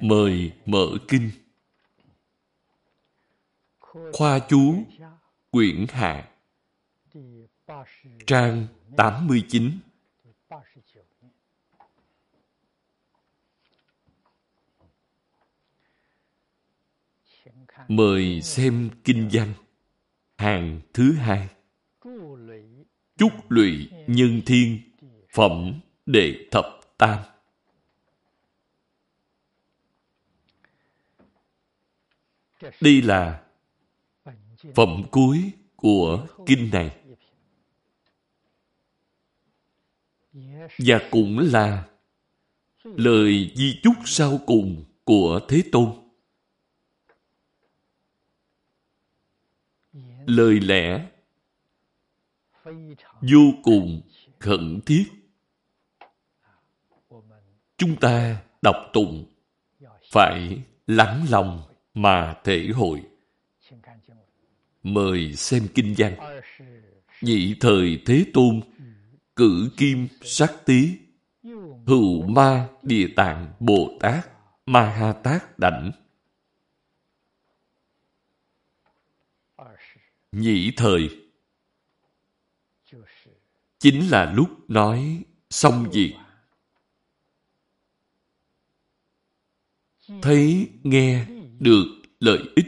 Mời mở kinh. Khoa chú, Quyển Hạ, Trang 89 Mời xem kinh văn, Hàng thứ hai. Chúc lụy nhân thiên, Phẩm đệ thập tam. Đây là phẩm cuối của kinh này. Và cũng là lời di chúc sau cùng của Thế Tôn. Lời lẽ vô cùng khẩn thiết. Chúng ta đọc tụng, phải lắng lòng mà thể hội. Mời xem kinh văn. Nhị thời Thế Tôn, cử kim sắc tí, hữu ma địa tạng Bồ Tát, ma ha tát đảnh. Nhị thời chính là lúc nói xong việc. Thấy, nghe được lợi ích.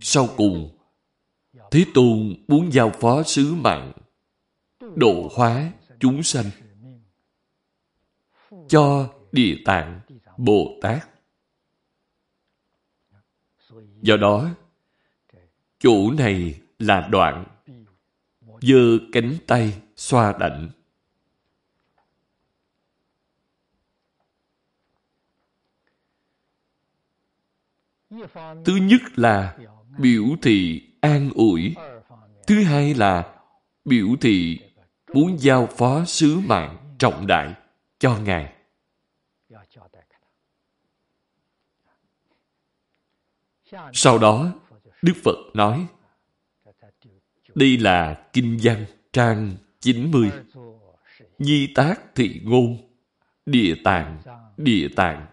Sau cùng, Thế Tôn muốn giao phó sứ mạng, độ hóa chúng sanh cho Địa Tạng Bồ Tát. Do đó, chỗ này là đoạn giơ cánh tay xoa đảnh. Thứ nhất là biểu thị an ủi. Thứ hai là biểu thị muốn giao phó sứ mạng trọng đại cho Ngài. Sau đó, Đức Phật nói, đây là Kinh văn trang 90. Nhi tác thị ngôn, địa tạng, địa tạng.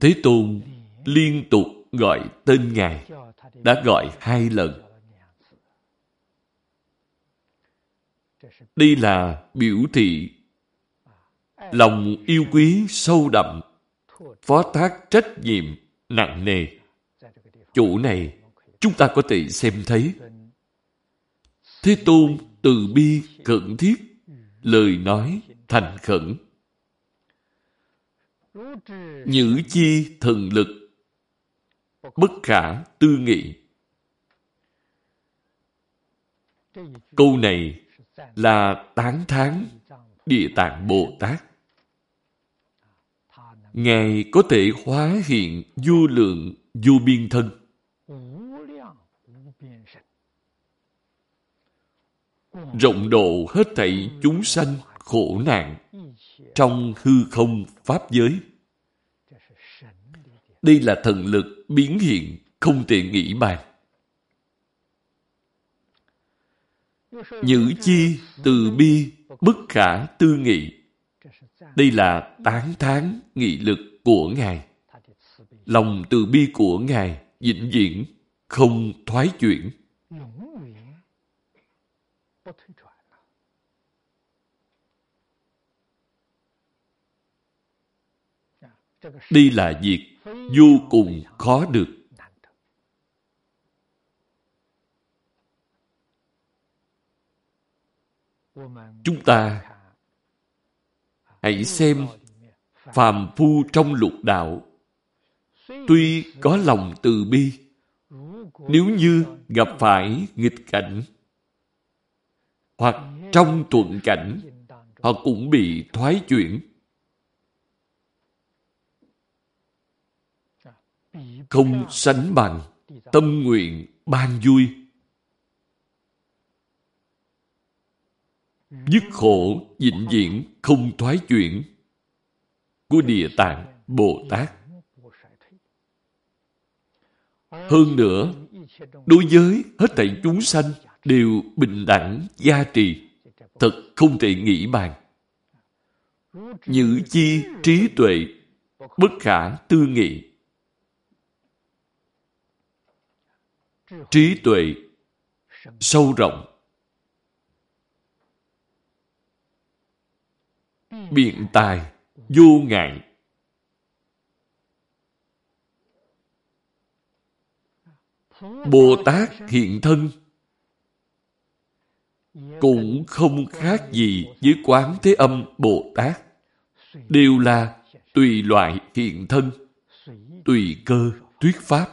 Thế Tôn liên tục gọi tên Ngài, đã gọi hai lần. Đây là biểu thị lòng yêu quý sâu đậm, phó thác trách nhiệm nặng nề. Chủ này chúng ta có thể xem thấy Thế Tôn từ bi cẩn thiết, lời nói thành khẩn. Nhữ chi thần lực, bất khả tư nghị. Câu này là tán thán Địa Tạng Bồ Tát. Ngài có thể hóa hiện vô lượng vô biên thân rộng độ hết thảy chúng sanh khổ nạn trong hư không pháp giới. Đây là thần lực biến hiện, không thể nghĩ bàn. Nhữ chi từ bi, bất khả tư nghị. Đây là tán thán nghị lực của Ngài. Lòng từ bi của Ngài vĩnh viễn không thoái chuyển. Đây là việc vô cùng khó được. Chúng ta hãy xem phàm phu trong lục đạo tuy có lòng từ bi Nếu như gặp phải nghịch cảnh hoặc trong thuận cảnh, họ cũng bị thoái chuyển. Không sánh bằng tâm nguyện ban vui. Dứt khổ vĩnh viễn không thoái chuyển của Địa Tạng Bồ Tát. Hơn nữa, đối với hết thảy chúng sanh đều bình đẳng gia trì, thật không thể nghĩ bàn. Nhữ chi trí tuệ, bất khả tư nghị. Trí tuệ sâu rộng biện tài vô ngại bồ tát hiện thân cũng không khác gì với quán thế âm bồ tát. Đều là tùy loại hiện thân, tùy cơ, thuyết pháp.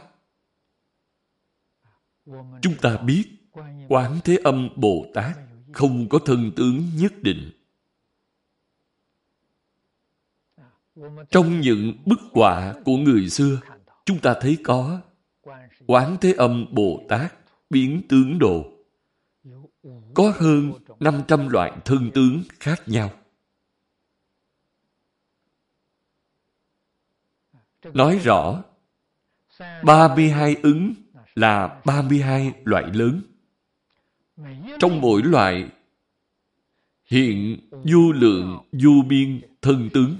Chúng ta biết quán thế âm bồ tát không có thân tướng nhất định. Trong những bức họa của người xưa, chúng ta thấy có quán thế âm bồ tát biến tướng đồ có hơn 500 loại thân tướng khác nhau. Nói rõ, 32 ứng là 32 loại lớn. Trong mỗi loại hiện du lượng du biên thân tướng.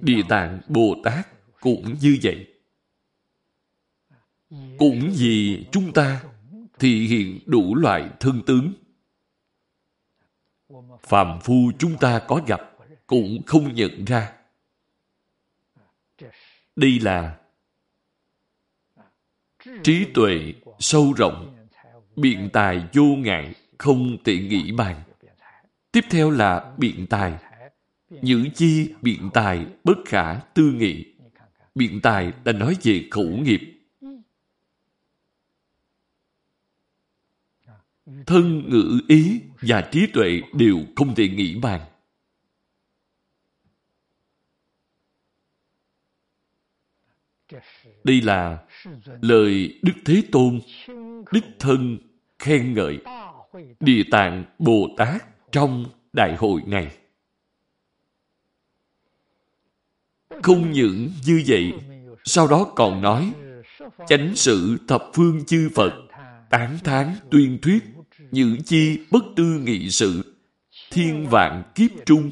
Địa tạng Bồ Tát cũng như vậy. Cũng vì chúng ta thì hiện đủ loại thân tướng. Phạm phu chúng ta có gặp cũng không nhận ra. Đây là trí tuệ sâu rộng, biện tài vô ngại, không tiện nghĩ bàn. Tiếp theo là biện tài. Những chi biện tài bất khả tư nghị. Biện tài là nói về khẩu nghiệp thân ngữ ý và trí tuệ đều không thể nghĩ bàn. Đây là lời Đức Thế Tôn, đích Thân khen ngợi Địa Tạng Bồ Tát trong Đại hội này. Không những như vậy, sau đó còn nói chánh sự thập phương chư Phật tán thán tuyên thuyết Nhữ chi bất tư nghị sự, thiên vạn kiếp trung,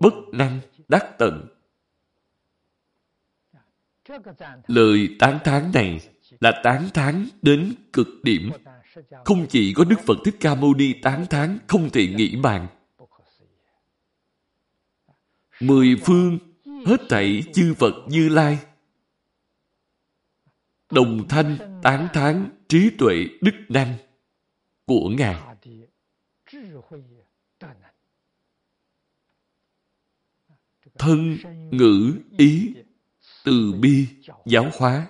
bất năng đắc tận. Lời tán thán này là tán thán đến cực điểm. Không chỉ có Đức Phật Thích Ca Mâu Ni tán thán không thể nghĩ bàn. Mười phương hết thảy chư Phật Như Lai đồng thanh tán thán trí tuệ đức năng của Ngài. Thân, ngữ, ý, từ bi, giáo hóa.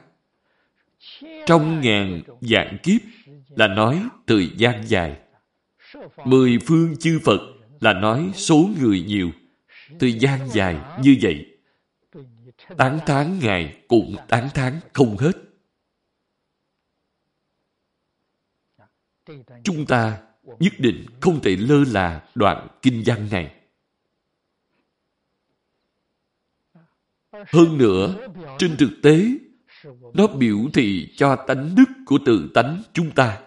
Trong ngàn dạng kiếp là nói thời gian dài. Mười phương chư Phật là nói số người nhiều. Thời gian dài như vậy. Tán tháng ngày cũng tán tháng không hết. Chúng ta nhất định không thể lơ là đoạn kinh văn này. Hơn nữa, trên thực tế, nó biểu thị cho tánh đức của tự tánh chúng ta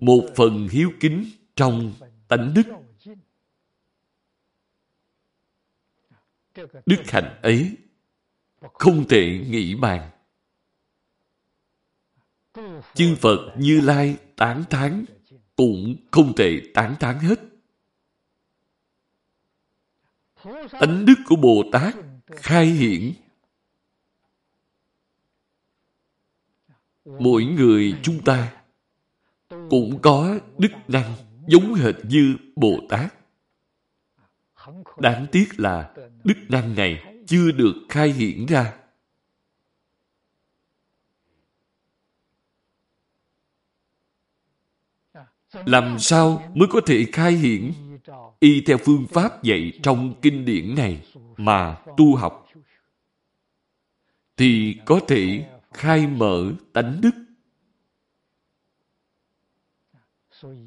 một phần hiếu kính trong tánh đức. Đức hạnh ấy không thể nghĩ bàn. Chư Phật Như Lai tán thán cũng không thể tán thán hết. Tánh đức của Bồ Tát khai hiển. Mỗi người chúng ta cũng có đức năng giống hệt như Bồ Tát. Đáng tiếc là đức năng này chưa được khai hiển ra. Làm sao mới có thể khai hiển? Y theo phương pháp dạy trong kinh điển này mà tu học. Thì có thể khai mở tánh đức.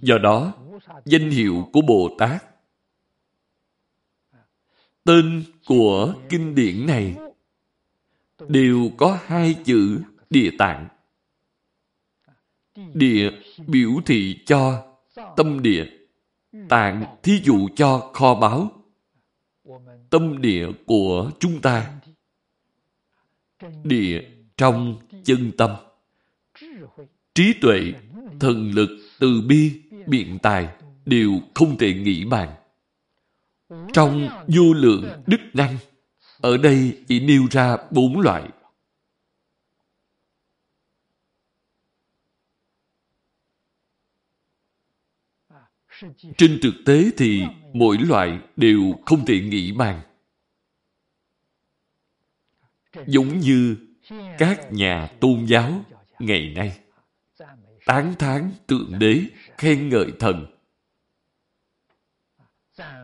Do đó, danh hiệu của bồ tát, tên của kinh điển này, đều có hai chữ địa tạng địa biểu thị cho, tâm địa tạng thí dụ cho kho báu. Tâm địa của chúng ta, địa trong chân tâm. Trí tuệ, thần lực, từ bi, biện tài đều không thể nghĩ bàn. Trong vô lượng đức năng, ở đây chỉ nêu ra bốn loại trên thực tế thì mỗi loại đều không thể nghĩ bàn. Giống như các nhà tôn giáo ngày nay, tán thán tượng đế khen ngợi thần.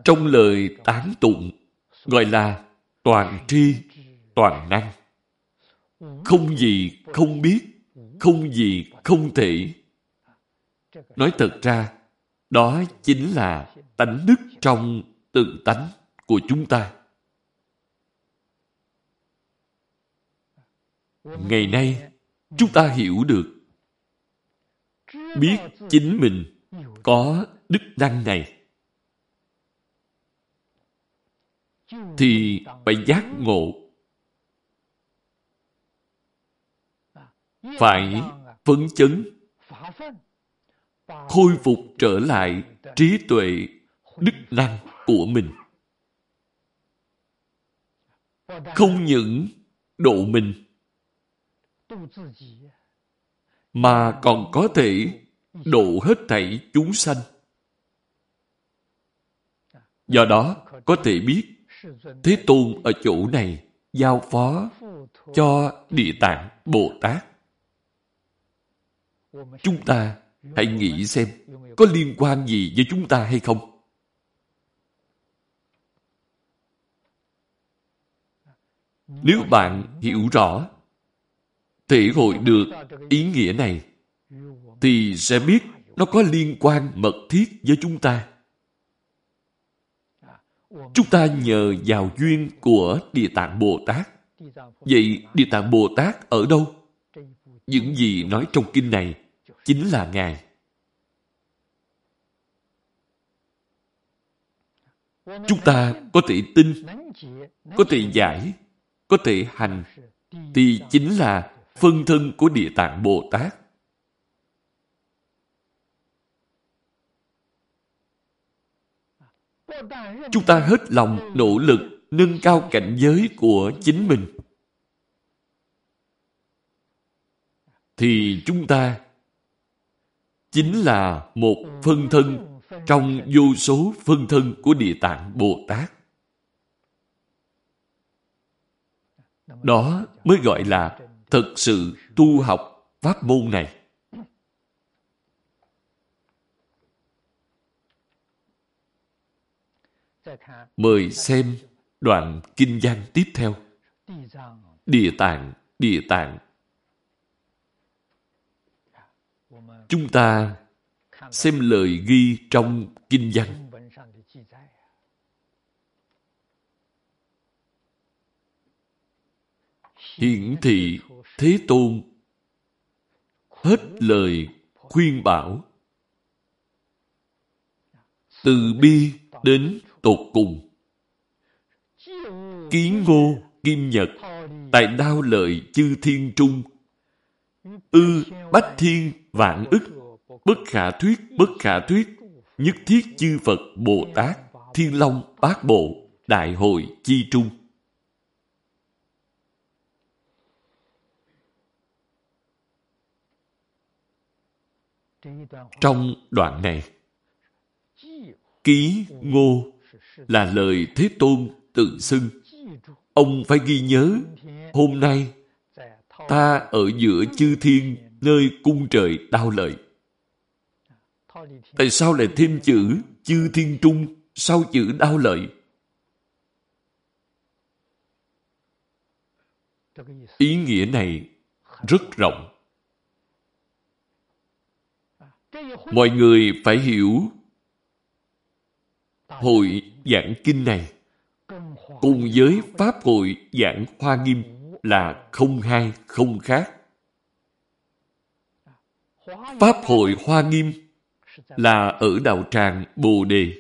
Trong lời tán tụng, gọi là toàn tri, toàn năng, không gì không biết, không gì không thể. Nói thật ra đó chính là tánh đức trong tự tánh của chúng ta. Ngày nay, chúng ta hiểu được, biết chính mình có đức năng này. Thì phải giác ngộ. Phải phấn chấn khôi phục trở lại trí tuệ, đức năng của mình. Không những độ mình, mà còn có thể độ hết thảy chúng sanh. Do đó, có thể biết, thế tôn ở chỗ này giao phó cho địa tạng bồ tát. Chúng ta hãy nghĩ xem, có liên quan gì với chúng ta hay không nếu bạn hiểu rõ thể hội được ý nghĩa này, thì sẽ biết nó có liên quan mật thiết với chúng ta. Chúng ta nhờ vào duyên của Địa Tạng Bồ Tát. Vậy Địa Tạng Bồ Tát ở đâu? Những gì nói trong kinh này chính là Ngài. Chúng ta có thể tin, có thể giải, có thể hành, thì chính là phân thân của Địa Tạng Bồ Tát. Chúng ta hết lòng nỗ lực nâng cao cảnh giới của chính mình. Thì chúng ta chính là một phân thân trong vô số phân thân của Địa Tạng Bồ Tát. Đó mới gọi là thực sự tu học pháp môn này. Mời xem đoạn kinh văn tiếp theo. Địa tạng, địa tạng. Chúng ta xem lời ghi trong kinh văn. Hiển thị Thế Tôn hết lời khuyên bảo từ bi đến tột cùng. Kiến ngô, kim nhật, tại đao lợi chư thiên trung, ư bách thiên vạn ức, bất khả thuyết, bất khả thuyết, nhất thiết chư Phật Bồ Tát, Thiên Long Bát Bộ, Đại hội Chi Trung. Trong đoạn này, ký ngô là lời Thế Tôn tự xưng. Ông phải ghi nhớ, hôm nay ta ở giữa chư thiên, nơi cung trời đau lợi. Tại sao lại thêm chữ chư thiên trung sau chữ đao lợi? Ý nghĩa này rất rộng. Mọi người phải hiểu hội giảng kinh này cùng với Pháp hội giảng Hoa Nghiêm là không hai không khác. Pháp hội Hoa Nghiêm là ở đạo tràng Bồ Đề.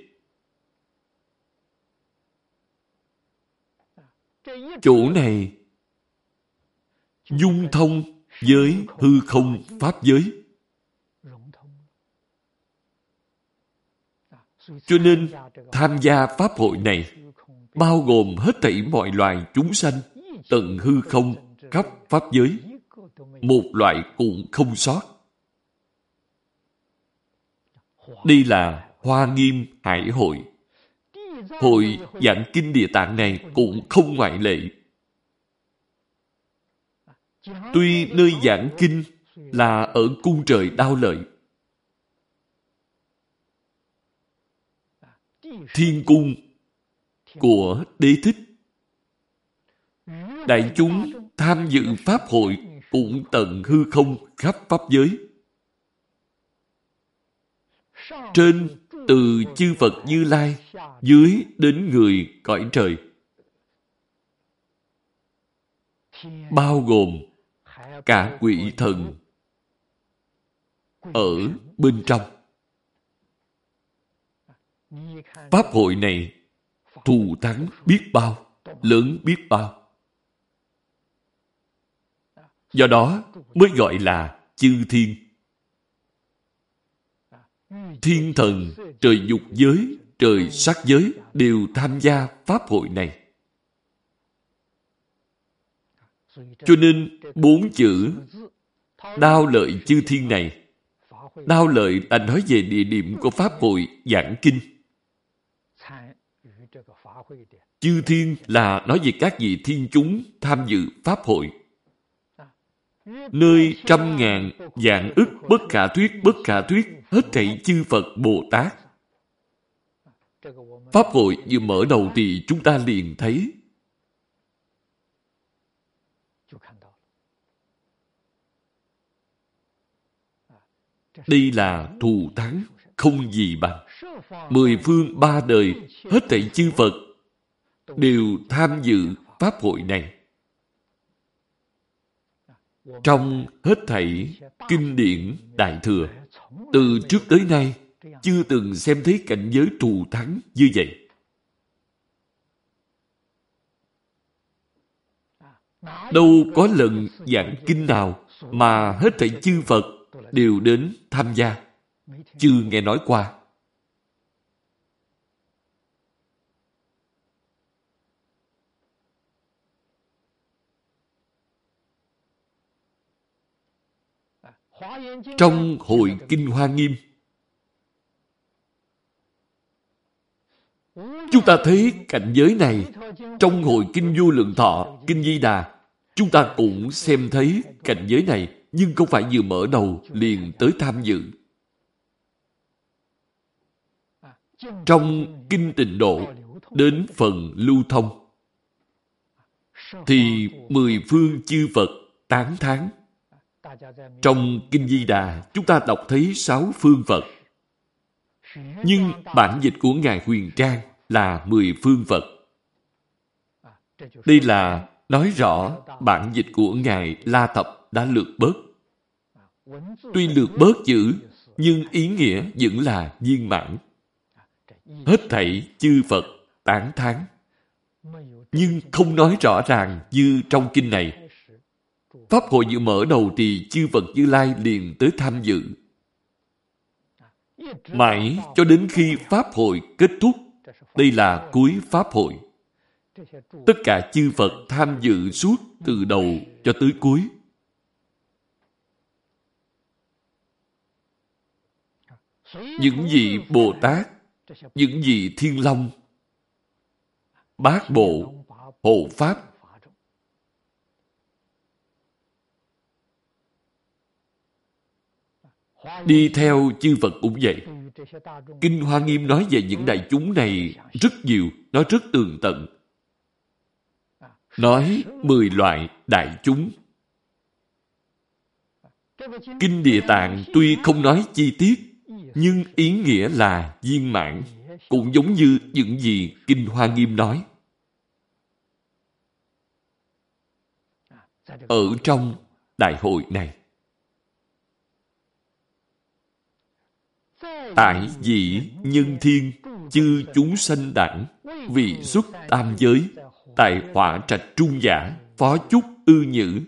Chỗ này dung thông với hư không Pháp giới. Cho nên, tham gia Pháp hội này bao gồm hết thảy mọi loài chúng sanh, tận hư không, khắp Pháp giới. Một loại cũng không sót. Đây là Hoa Nghiêm Hải Hội. Hội giảng kinh địa tạng này cũng không ngoại lệ. Tuy nơi giảng kinh là ở cung trời đao lợi. Thiên cung của đế thích. Đại chúng tham dự Pháp hội cũng tận hư không khắp Pháp giới. Trên từ chư Phật Như Lai, dưới đến người cõi trời. Bao gồm cả quỷ thần ở bên trong. Pháp hội này thù thắng biết bao, lớn biết bao. Do đó mới gọi là chư thiên. Thiên thần, trời dục giới, trời sắc giới đều tham gia pháp hội này. Cho nên bốn chữ đao lợi chư thiên này đao lợi là nói về địa điểm của pháp hội giảng kinh Chư thiên là nói về các vị thiên chúng tham dự Pháp hội. Nơi trăm ngàn, dạng ức, bất khả thuyết, bất khả thuyết, hết thảy chư Phật Bồ Tát. Pháp hội vừa mở đầu thì chúng ta liền thấy. Đây là thù thắng, không gì bằng. Mười phương ba đời, hết thảy chư Phật đều tham dự Pháp hội này. Trong hết thảy kinh điển Đại Thừa, từ trước tới nay, chưa từng xem thấy cảnh giới thù thắng như vậy. Đâu có lần giảng kinh nào mà hết thảy chư Phật đều đến tham gia. Chưa nghe nói qua. Trong Hội Kinh Hoa Nghiêm, chúng ta thấy cảnh giới này trong Hội Kinh Du Lượng Thọ, Kinh Di Đà, chúng ta cũng xem thấy cảnh giới này nhưng không phải vừa mở đầu liền tới tham dự. Trong Kinh Tịnh Độ đến phần lưu thông thì mười phương chư Phật tán tháng trong Kinh Di Đà, chúng ta đọc thấy sáu phương Phật. Nhưng bản dịch của Ngài Huyền Trang là mười phương Phật. Đây là nói rõ bản dịch của Ngài La Thập đã lược bớt. Tuy lược bớt chữ, nhưng ý nghĩa vẫn là viên mãn. Hết thảy chư Phật tán thán. Nhưng không nói rõ ràng như trong kinh này Pháp hội vừa mở đầu thì chư Phật Như Lai liền tới tham dự. Mãi cho đến khi Pháp hội kết thúc, đây là cuối Pháp hội. Tất cả chư Phật tham dự suốt từ đầu cho tới cuối. Những vị Bồ Tát, những vị Thiên Long, Bát Bộ, Hộ Pháp, Đi theo chư Phật cũng vậy. Kinh Hoa Nghiêm nói về những đại chúng này rất nhiều, nói rất tường tận. Nói mười loại đại chúng. Kinh Địa Tạng tuy không nói chi tiết, nhưng ý nghĩa là viên mãn, cũng giống như những gì Kinh Hoa Nghiêm nói. Ở trong đại hội này, tại dĩ nhân thiên, chư chúng sanh đẳng vị xuất tam giới tại hỏa trạch trung giả, phó chúc ư nhữ.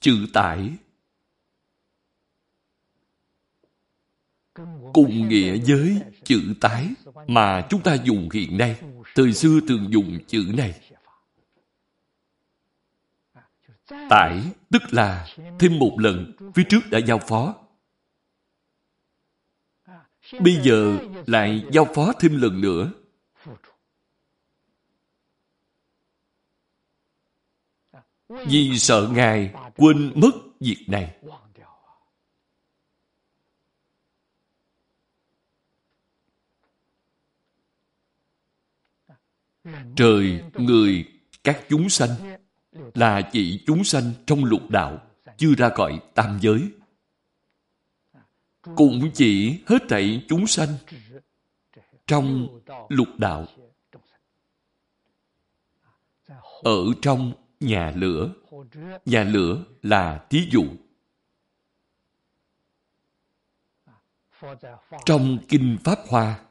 Chữ tải. Cùng nghĩa với chữ tái mà chúng ta dùng hiện nay, thời xưa thường dùng chữ này. Tải tức là, thêm một lần phía trước đã giao phó. Bây giờ lại giao phó thêm lần nữa. Vì sợ ngài quên mất việc này. Trời, người các chúng sanh là chỉ chúng sanh trong lục đạo, chưa ra khỏi tam giới. Cũng chỉ hết thảy chúng sanh trong lục đạo, ở trong nhà lửa. Nhà lửa là thí dụ. Trong kinh pháp hoa,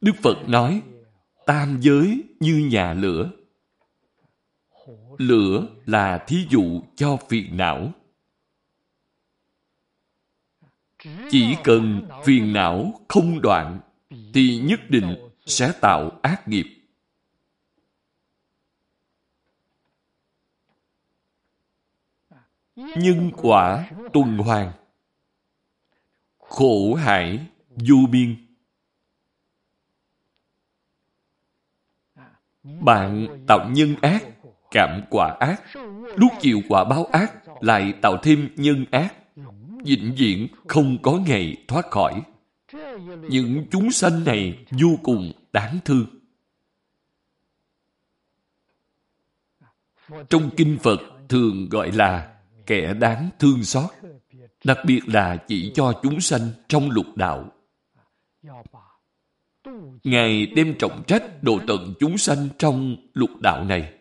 đức phật nói, tam giới như nhà lửa lửa là thí dụ cho phiền não. Chỉ cần phiền não không đoạn, thì nhất định sẽ tạo ác nghiệp. Nhân quả tuần hoàn. Khổ hải du biên. Bạn tạo nhân ác cảm quả ác lúc chịu quả báo ác lại tạo thêm nhân ác. Vĩnh viễn không có ngày thoát khỏi. Những chúng sanh này vô cùng đáng thương. Trong kinh phật thường gọi là kẻ đáng thương xót, đặc biệt là chỉ cho chúng sanh trong lục đạo. Ngài đem trọng trách độ tận chúng sanh trong lục đạo này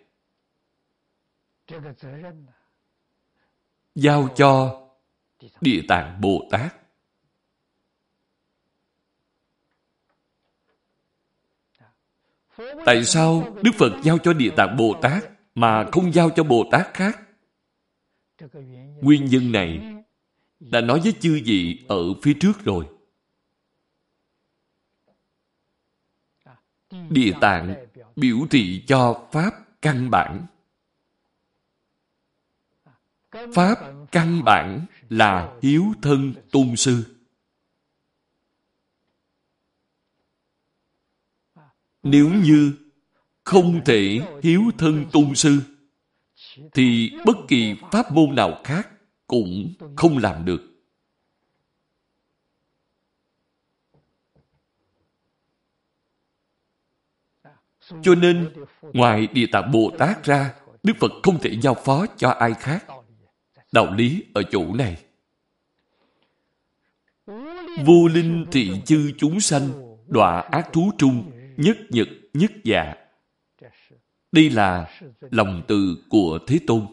giao cho địa tạng. Bồ tát. Tại sao đức phật giao cho địa tạng bồ tát mà không giao cho bồ tát khác? Nguyên nhân này đã nói với chư vị ở phía trước rồi. Địa tạng biểu thị cho pháp căn bản pháp căn bản là hiếu thân tôn sư. Nếu như không thể hiếu thân tôn sư, thì bất kỳ pháp môn nào khác cũng không làm được. Cho nên, ngoài địa tạng bồ tát ra, đức phật không thể giao phó cho ai khác đạo lý ở chỗ này. Vô linh thị chư chúng sanh, đọa ác thú trung, nhất nhật, nhất dạ. Đây là lòng từ của thế tôn.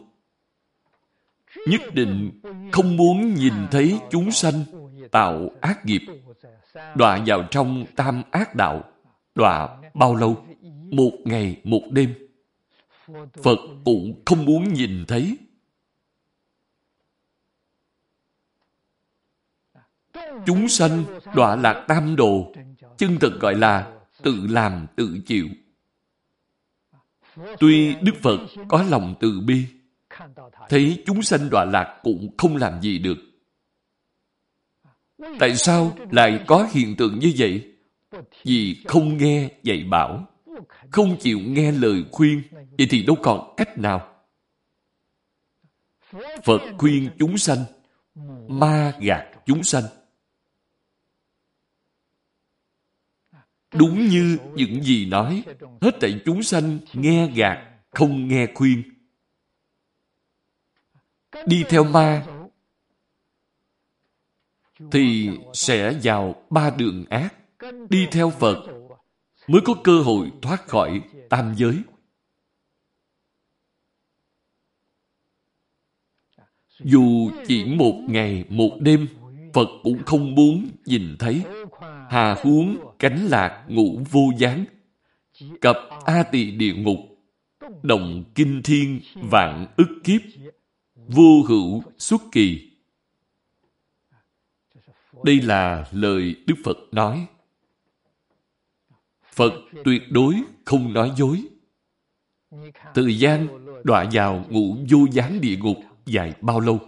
Nhất định không muốn nhìn thấy chúng sanh tạo ác nghiệp, đọa vào trong tam ác đạo, đọa bao lâu? Một ngày, một đêm. Phật cũng không muốn nhìn thấy. Chúng sanh đọa lạc tam đồ chân thực gọi là tự làm tự chịu. Tuy đức phật có lòng từ bi thấy chúng sanh đọa lạc cũng không làm gì được. Tại sao lại có hiện tượng như vậy? Vì không nghe dạy bảo không chịu nghe lời khuyên vậy thì đâu còn cách nào? Phật khuyên chúng sanh, ma gạt chúng sanh. Đúng như những gì nói, hết tại chúng sanh nghe gạt, không nghe khuyên. Đi theo ma thì sẽ vào ba đường ác. Đi theo Phật mới có cơ hội thoát khỏi tam giới. Dù chỉ một ngày, một đêm, Phật cũng không muốn nhìn thấy. Hà huống cánh lạc ngũ vô gián, cập A tỳ địa ngục, động kinh thiên vạn ức kiếp, vô hữu xuất kỳ. Đây là lời Đức Phật nói. Phật tuyệt đối không nói dối. Thời gian đọa vào ngũ vô gián địa ngục dài bao lâu?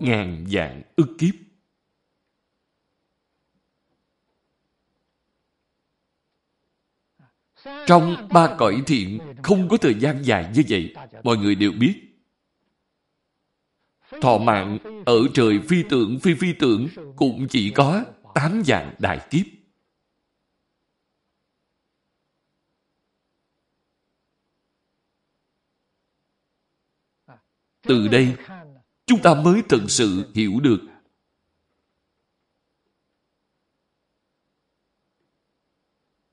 Ngàn vạn ức kiếp. Trong ba cõi thiện không có thời gian dài như vậy. Mọi người đều biết. Thọ mạng ở trời phi tưởng phi phi tưởng cũng chỉ có tám dạng đại kiếp. Từ đây, chúng ta mới thực sự hiểu được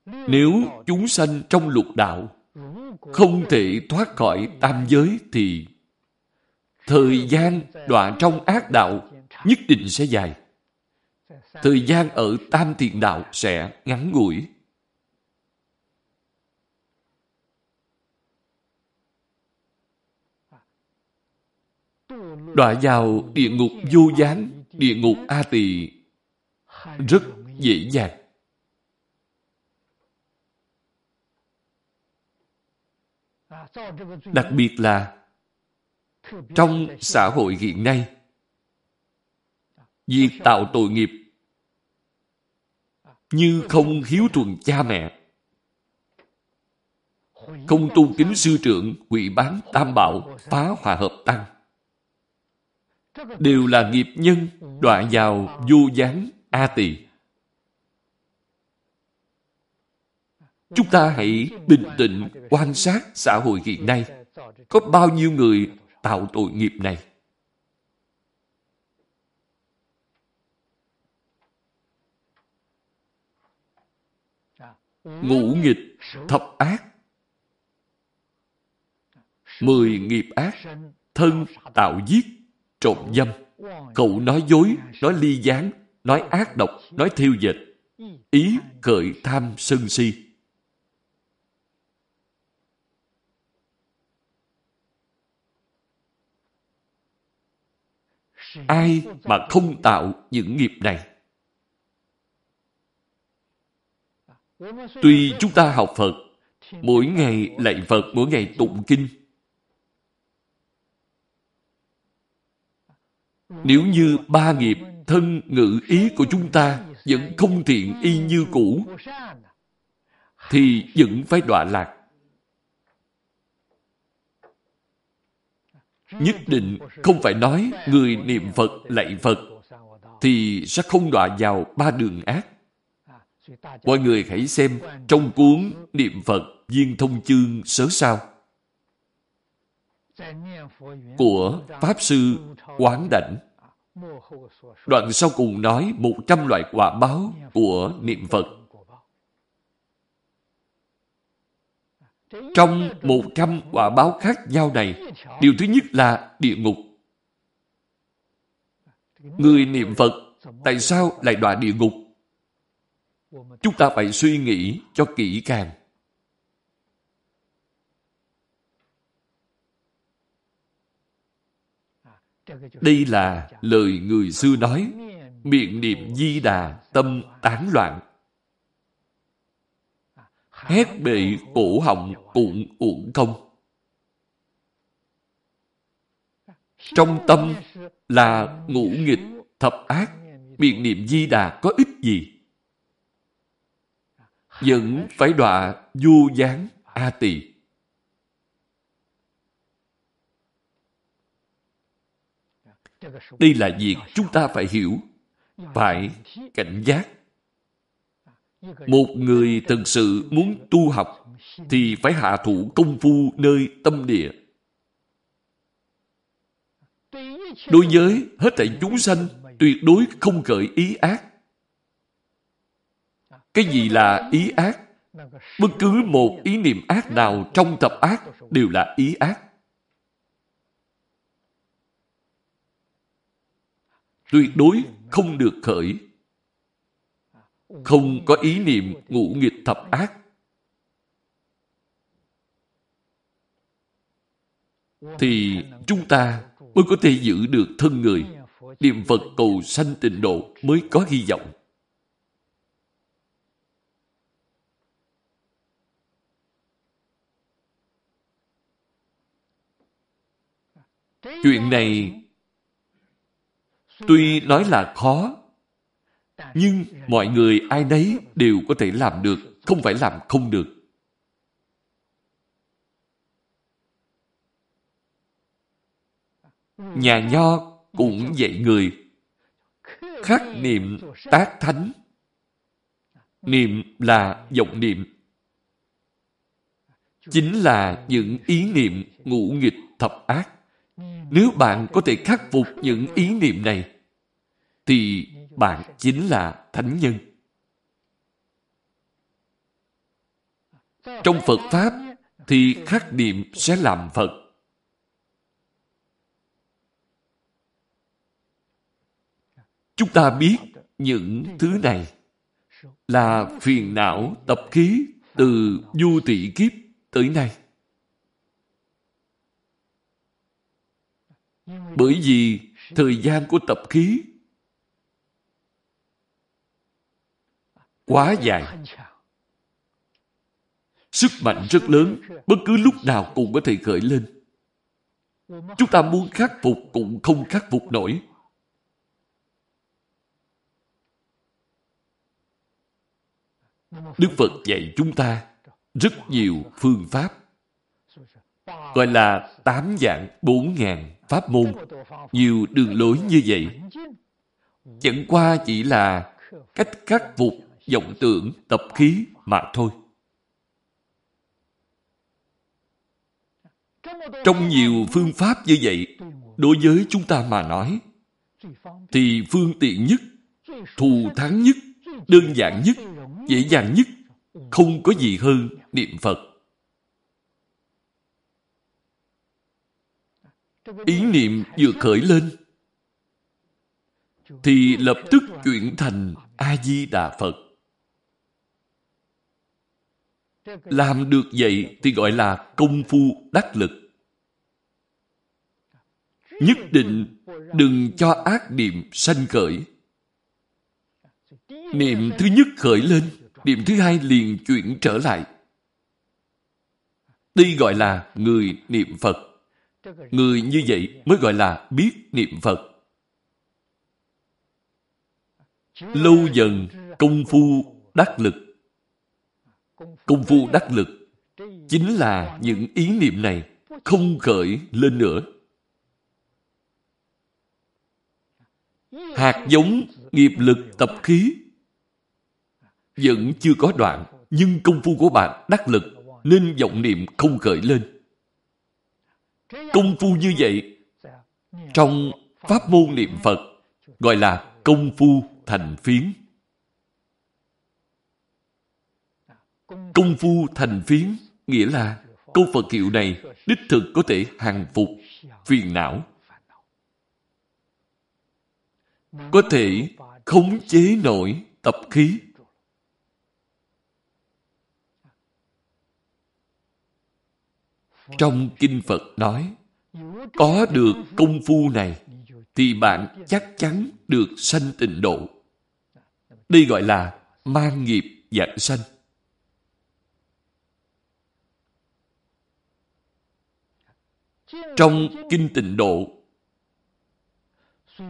Nếu chúng sanh trong lục đạo không thể thoát khỏi tam giới thì thời gian đọa trong ác đạo nhất định sẽ dài. Thời gian ở tam thiện đạo sẽ ngắn ngủi. Đọa vào địa ngục vô gián, địa ngục A Tỳ rất dễ dàng. Đặc biệt là trong xã hội hiện nay, việc tạo tội nghiệp như không hiếu thuận cha mẹ, không tu kính sư trưởng, hủy bán tam bảo, phá hòa hợp tăng, đều là nghiệp nhân đọa vào vô gián A tỳ. Chúng ta hãy bình tĩnh quan sát xã hội hiện nay. Có bao nhiêu người tạo tội nghiệp này? Ngũ nghịch, thập ác. Mười nghiệp ác, thân tạo giết, trộm dâm, cậu nói dối, nói ly gián, nói ác độc, nói thiêu dệt, ý khởi tham sân si. Ai mà không tạo những nghiệp này? Tuy chúng ta học Phật, mỗi ngày lạy Phật, mỗi ngày tụng kinh. Nếu như ba nghiệp thân ngữ ý của chúng ta vẫn không thiện y như cũ, thì vẫn phải đọa lạc. Nhất định không phải nói người niệm Phật lạy Phật thì sẽ không đọa vào ba đường ác. Mọi người hãy xem trong cuốn Niệm Phật Viên Thông Chương sớ sao của Pháp Sư Quán Đảnh. Đoạn sau cùng nói một trăm loại quả báo của niệm Phật. Trong một trăm quả báo khác nhau này, điều thứ nhất là địa ngục. Người niệm Phật tại sao lại đọa địa ngục? Chúng ta phải suy nghĩ cho kỹ càng. Đây là lời người xưa nói, miệng niệm di đà, tâm tán loạn hét bị cổ họng cuộn uổng không. Trong tâm là ngũ nghịch, thập ác, miệng niệm di đà có ích gì? Vẫn phải đọa du gián A tỳ. Đây là việc chúng ta phải hiểu, phải cảnh giác. Một người thật sự muốn tu học thì phải hạ thủ công phu nơi tâm địa. Đối với hết thảy chúng sanh, tuyệt đối không khởi ý ác. Cái gì là ý ác? Bất cứ một ý niệm ác nào trong tập ác đều là ý ác. Tuyệt đối không được khởi. Không có ý niệm ngũ nghịch thập ác. Thì chúng ta mới có thể giữ được thân người. Niệm Phật cầu sanh tịnh độ mới có hy vọng. Chuyện này tuy nói là khó, nhưng mọi người ai nấy đều có thể làm được, không phải làm không được. Nhà Nho cũng dạy người khắc niệm tác thánh. Niệm là vọng niệm. Chính là những ý niệm ngũ nghịch thập ác. Nếu bạn có thể khắc phục những ý niệm này, thì bạn chính là thánh nhân. Trong Phật Pháp thì khắc niệm sẽ làm Phật. Chúng ta biết những thứ này là phiền não tập khí từ du tỷ kiếp tới nay. Bởi vì thời gian của tập khí quá dài. Sức mạnh rất lớn, bất cứ lúc nào cũng có thể khởi lên. Chúng ta muốn khắc phục cũng không khắc phục nổi. Đức Phật dạy chúng ta rất nhiều phương pháp. Gọi là tám dạng bốn ngàn pháp môn. Nhiều đường lối như vậy. Chẳng qua chỉ là cách khắc phục vọng tưởng tập khí mà thôi. Trong nhiều phương pháp như vậy, đối với chúng ta mà nói, thì phương tiện nhất, thù thắng nhất, đơn giản nhất, dễ dàng nhất, không có gì hơn niệm Phật. Ý niệm vừa khởi lên, thì lập tức chuyển thành A-di-đà Phật. Làm được vậy thì gọi là công phu đắc lực. Nhất định đừng cho ác niệm sanh khởi. Niệm thứ nhất khởi lên, niệm thứ hai liền chuyển trở lại. Đây gọi là người niệm Phật. Người như vậy mới gọi là biết niệm Phật. Lâu dần công phu đắc lực Công phu đắc lực chính là những ý niệm này không khởi lên nữa. Hạt giống nghiệp lực tập khí vẫn chưa có đoạn, nhưng công phu của bạn đắc lực nên vọng niệm không khởi lên. Công phu như vậy trong pháp môn niệm Phật gọi là công phu thành phiến. Công phu thành phiến nghĩa là câu Phật hiệu này đích thực có thể hàng phục phiền não. Có thể khống chế nổi tập khí. Trong Kinh Phật nói, có được công phu này thì bạn chắc chắn được sanh tịnh độ. Đây gọi là mang nghiệp dạng sanh. Trong Kinh Tịnh Độ,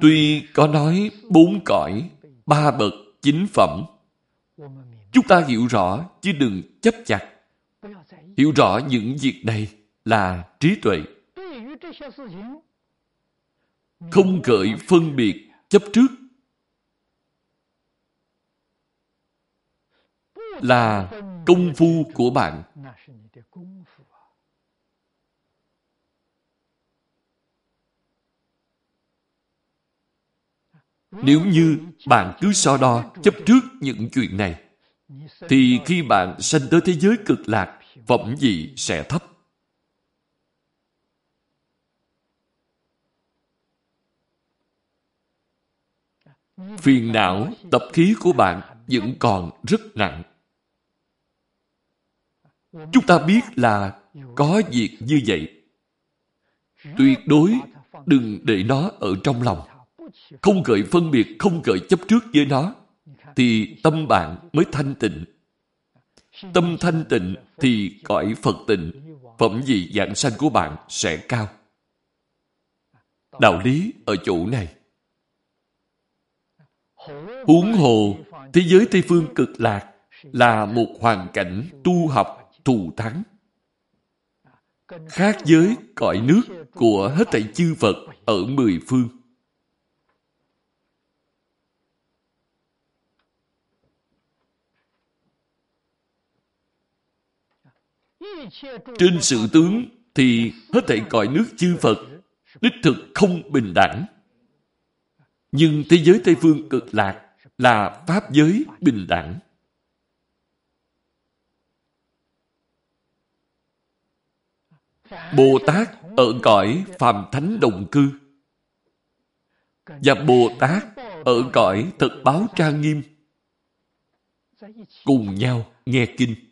tuy có nói bốn cõi, ba bậc, chính phẩm, chúng ta hiểu rõ chứ đừng chấp chặt. Hiểu rõ những việc này là trí tuệ. không gợi phân biệt chấp trước là công phu của bạn nếu như bạn cứ so đo, chấp trước những chuyện này, thì khi bạn sanh tới thế giới cực lạc, phẩm vị sẽ thấp. Phiền não, tập khí của bạn vẫn còn rất nặng. Chúng ta biết là có việc như vậy. Tuyệt đối đừng để nó ở trong lòng không gợi phân biệt, không gợi chấp trước với nó, thì tâm bạn mới thanh tịnh. Tâm thanh tịnh thì cõi phật tịnh, phẩm vị dạng sanh của bạn sẽ cao. Đạo lý ở chỗ này. Huống hồ, thế giới tây phương cực lạc là một hoàn cảnh tu học, thù thắng. Khác với cõi nước của hết thảy chư Phật ở mười phương. Trên sự tướng thì hết thảy cõi nước chư Phật đích thực không bình đẳng. Nhưng thế giới Tây Phương cực lạc là Pháp giới bình đẳng. Bồ Tát ở cõi phàm thánh đồng cư và Bồ Tát ở cõi thật báo trang nghiêm cùng nhau nghe kinh.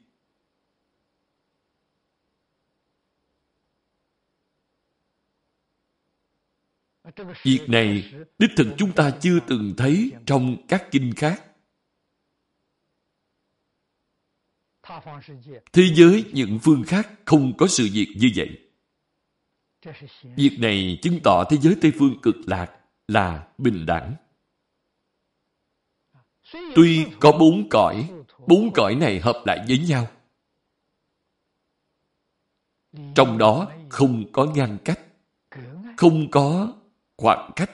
Việc này đích thực chúng ta chưa từng thấy trong các kinh khác. Thế giới những phương khác không có sự việc như vậy. Việc này chứng tỏ thế giới Tây Phương cực lạc là bình đẳng. Tuy có bốn cõi, bốn cõi này hợp lại với nhau. Trong đó không có ngăn cách, không có khoảng cách,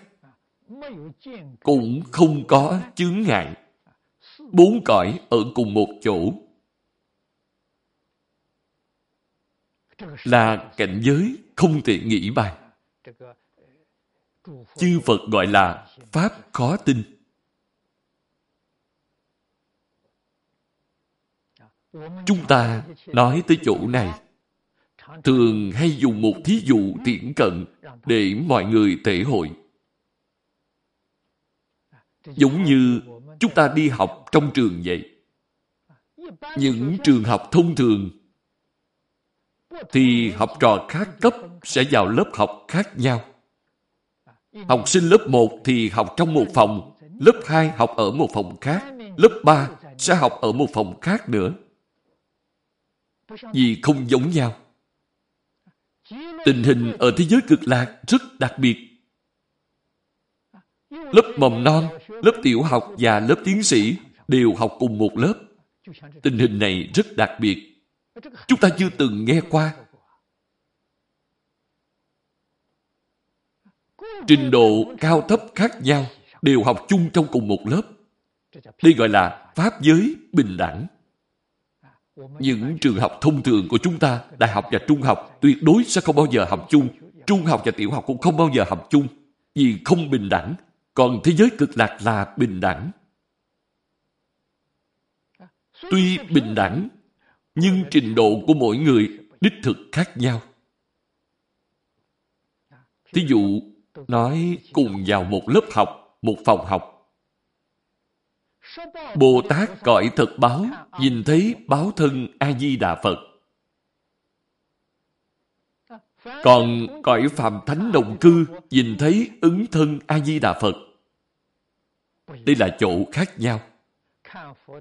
cũng không có chướng ngại. Bốn cõi ở cùng một chỗ là cảnh giới không thể nghĩ bàn. Chư Phật gọi là Pháp khó tin. Chúng ta nói tới chỗ này, thường hay dùng một thí dụ tiễn cận để mọi người thể hội. Giống như chúng ta đi học trong trường vậy. Những trường học thông thường thì học trò khác cấp sẽ vào lớp học khác nhau. Học sinh lớp 1 thì học trong một phòng, lớp 2 học ở một phòng khác, lớp 3 sẽ học ở một phòng khác nữa. Vì không giống nhau. Tình hình ở thế giới cực lạc rất đặc biệt. Lớp mầm non, lớp tiểu học và lớp tiến sĩ đều học cùng một lớp. Tình hình này rất đặc biệt. Chúng ta chưa từng nghe qua. Trình độ cao thấp khác nhau đều học chung trong cùng một lớp. Đây gọi là Pháp giới bình đẳng. Những trường học thông thường của chúng ta, đại học và trung học, tuyệt đối sẽ không bao giờ học chung. Trung học và tiểu học cũng không bao giờ học chung, vì không bình đẳng. Còn thế giới cực lạc là bình đẳng. Tuy bình đẳng, nhưng trình độ của mỗi người đích thực khác nhau. Thí dụ, nói cùng vào một lớp học, một phòng học. Bồ Tát cõi thật báo, nhìn thấy báo thân A-di-đà Phật. Còn cõi phàm thánh đồng cư nhìn thấy ứng thân A-di-đà Phật. Đây là chỗ khác nhau.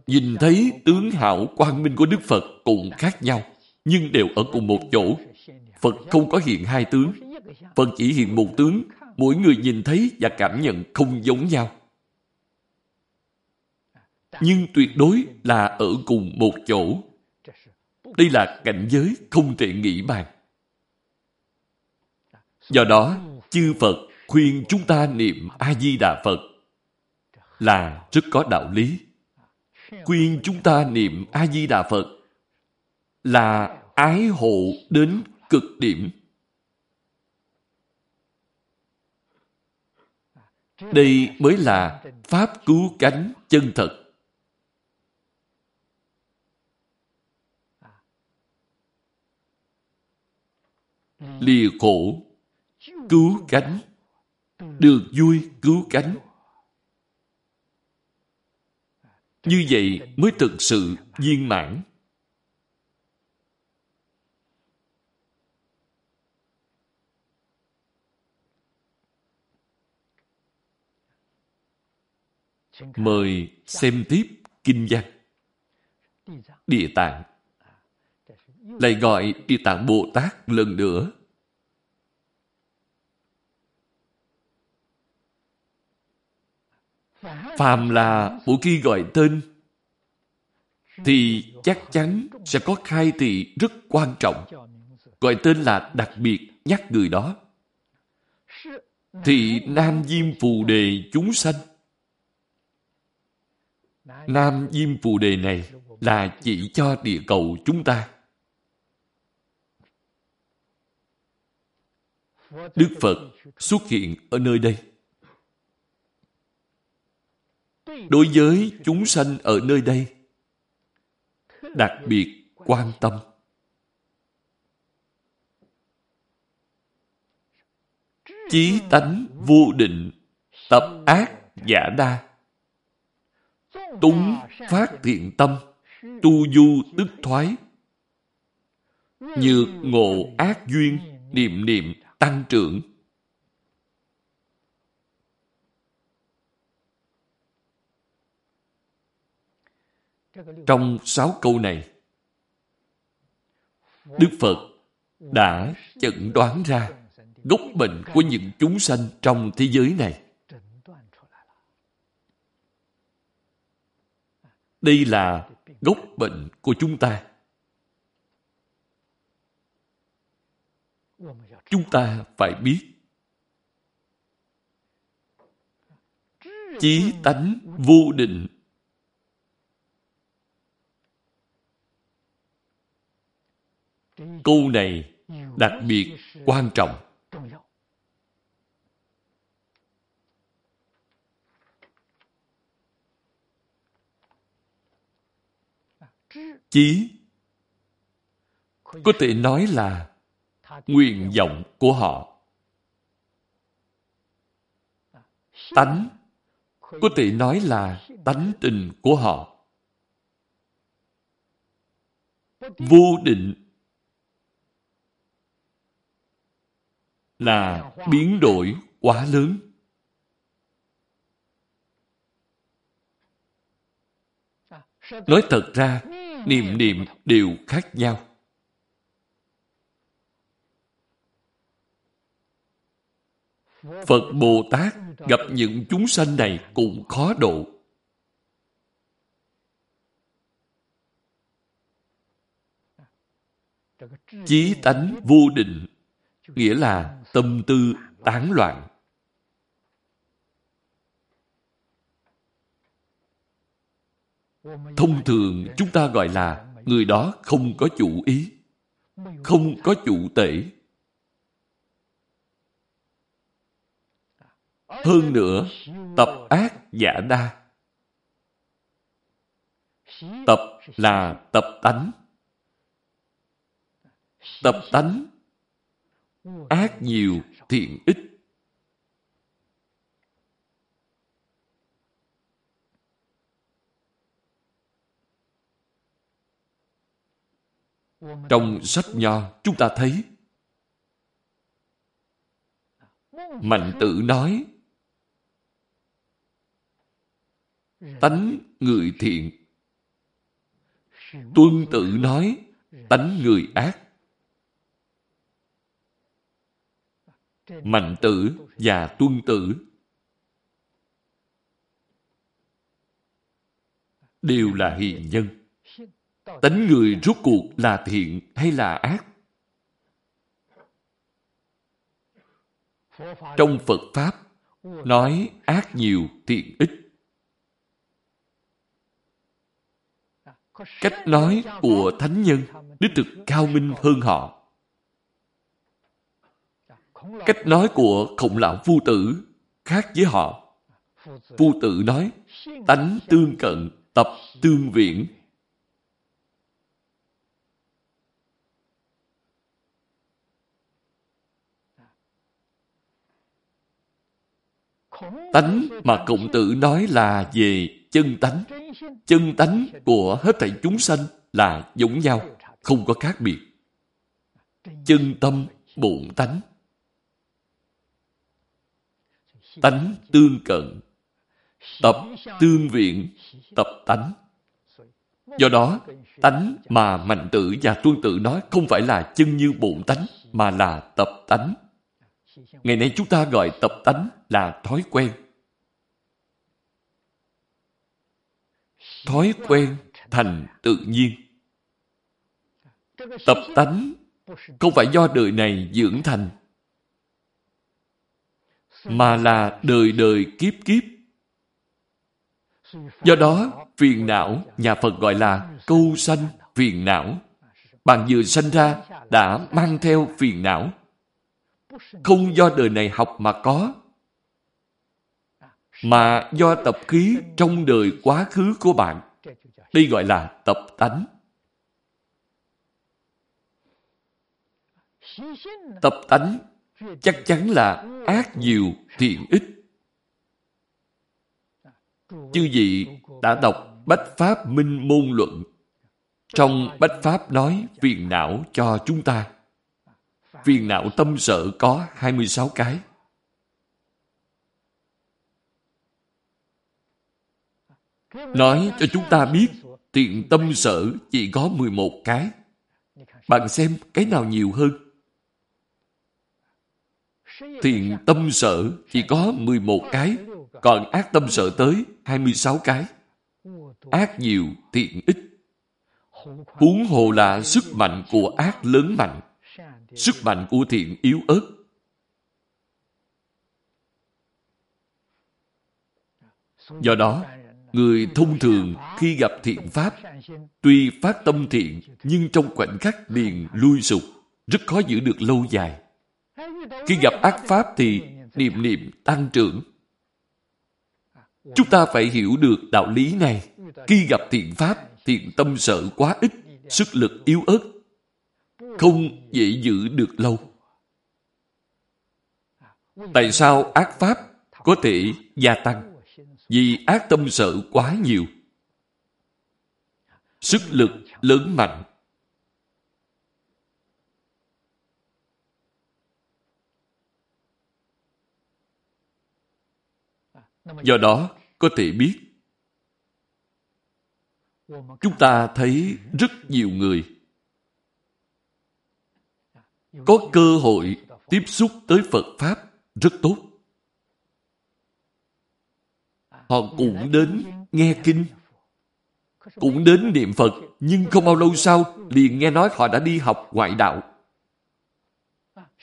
Nhìn thấy tướng hảo quang minh của Đức Phật cũng khác nhau, nhưng đều ở cùng một chỗ. Phật không có hiện hai tướng. Phật chỉ hiện một tướng, mỗi người nhìn thấy và cảm nhận không giống nhau. Nhưng tuyệt đối là ở cùng một chỗ. Đây là cảnh giới không thể nghĩ bàn. Do đó, chư Phật khuyên chúng ta niệm A-di-đà Phật là rất có đạo lý. Khuyên chúng ta niệm A-di-đà Phật là ái hộ đến cực điểm. Đây mới là Pháp cứu cánh chân thật. Lìa khổ, cứu cánh, được vui cứu cánh. Như vậy mới thực sự viên mãn. Mời xem tiếp Kinh văn. Địa Tạng lại gọi Địa Tạng Bồ Tát lần nữa. Phàm là mỗi khi gọi tên, thì chắc chắn sẽ có khai thị rất quan trọng. Gọi tên là đặc biệt nhắc người đó. Thì Nam Diêm Phù Đề chúng sanh Nam Diêm Phù Đề này là chỉ cho địa cầu chúng ta. Đức Phật xuất hiện ở nơi đây. Đối với chúng sanh ở nơi đây, đặc biệt quan tâm. Chí tánh vô định, tập ác giả đa túng phát thiện tâm tu du tức thoái nhược ngộ ác duyên niệm niệm tăng trưởng trong sáu câu này, đức phật đã chẩn đoán ra gốc bệnh của những chúng sanh trong thế giới này Đây là gốc bệnh của chúng ta. Chúng ta phải biết. Chí tánh vô định. Câu này đặc biệt quan trọng. Chí có thể nói là nguyện vọng của họ. Tánh có thể nói là tánh tình của họ. Vô định là biến đổi quá lớn. Nói thật ra, niệm niệm đều khác nhau. Phật Bồ Tát gặp những chúng sanh này cũng khó độ. Chí tánh vô định, nghĩa là tâm tư tán loạn. Thông thường chúng ta gọi là người đó không có chủ ý, không có chủ tể. Hơn nữa, tập ác giả đa. Tập là tập tánh. Tập tánh ác nhiều thiện ít Trong sách nho chúng ta thấy Mạnh tự nói Tánh người thiện Tuân tự nói Tánh người ác Mạnh tử và tuân tử đều là hiền nhân Tánh người rốt cuộc là thiện hay là ác? Trong Phật Pháp, nói ác nhiều thiện ít. Cách nói của Thánh Nhân đích thực cao minh hơn họ. Cách nói của Khổng Lão Phu Tử khác với họ. Phu Tử nói, tánh tương cận, tập tương viễn. Tánh mà Cộng tử nói là về chân tánh. Chân tánh của hết thảy chúng sanh là giống nhau, không có khác biệt. Chân tâm, bổn tánh. Tánh tương cận. Tập tương viện, tập tánh. Do đó, tánh mà mạnh tử và tuân tử nói không phải là chân như bổn tánh, mà là tập tánh. Ngày nay chúng ta gọi tập tánh là thói quen. Thói quen thành tự nhiên. Tập tánh không phải do đời này dưỡng thành, mà là đời đời kiếp kiếp. Do đó, phiền não, nhà Phật gọi là câu sanh phiền não. Bạn vừa sanh ra đã mang theo phiền não. Không do đời này học mà có, mà do tập khí trong đời quá khứ của bạn. Đây gọi là tập tánh. Tập tánh chắc chắn là ác nhiều thiện ít. Chư vị đã đọc Bách Pháp Minh Môn Luận. Trong Bách Pháp nói phiền não cho chúng ta. Phiền não tâm sợ có 26 cái. Nói cho chúng ta biết thiện tâm sở chỉ có 11 cái. Bạn xem cái nào nhiều hơn? Thiện tâm sở chỉ có 11 cái, còn ác tâm sở tới 26 cái. Ác nhiều, thiện ít. Huống hồ là sức mạnh của ác lớn mạnh, sức mạnh của thiện yếu ớt. Do đó, người thông thường khi gặp thiện pháp, tuy phát tâm thiện nhưng trong khoảnh khắc liền lui sụp, rất khó giữ được lâu dài. Khi gặp ác pháp thì niệm niệm tăng trưởng. Chúng ta phải hiểu được đạo lý này. Khi gặp thiện pháp, thiện tâm sợ quá ít, sức lực yếu ớt, không dễ giữ được lâu. Tại sao ác pháp có thể gia tăng? Vì ác tâm sợ quá nhiều. Sức lực lớn mạnh Do đó, có thể biết chúng ta thấy rất nhiều người có cơ hội tiếp xúc tới Phật Pháp rất tốt. Họ cũng đến nghe kinh, cũng đến niệm Phật, nhưng không bao lâu sau liền nghe nói họ đã đi học ngoại đạo.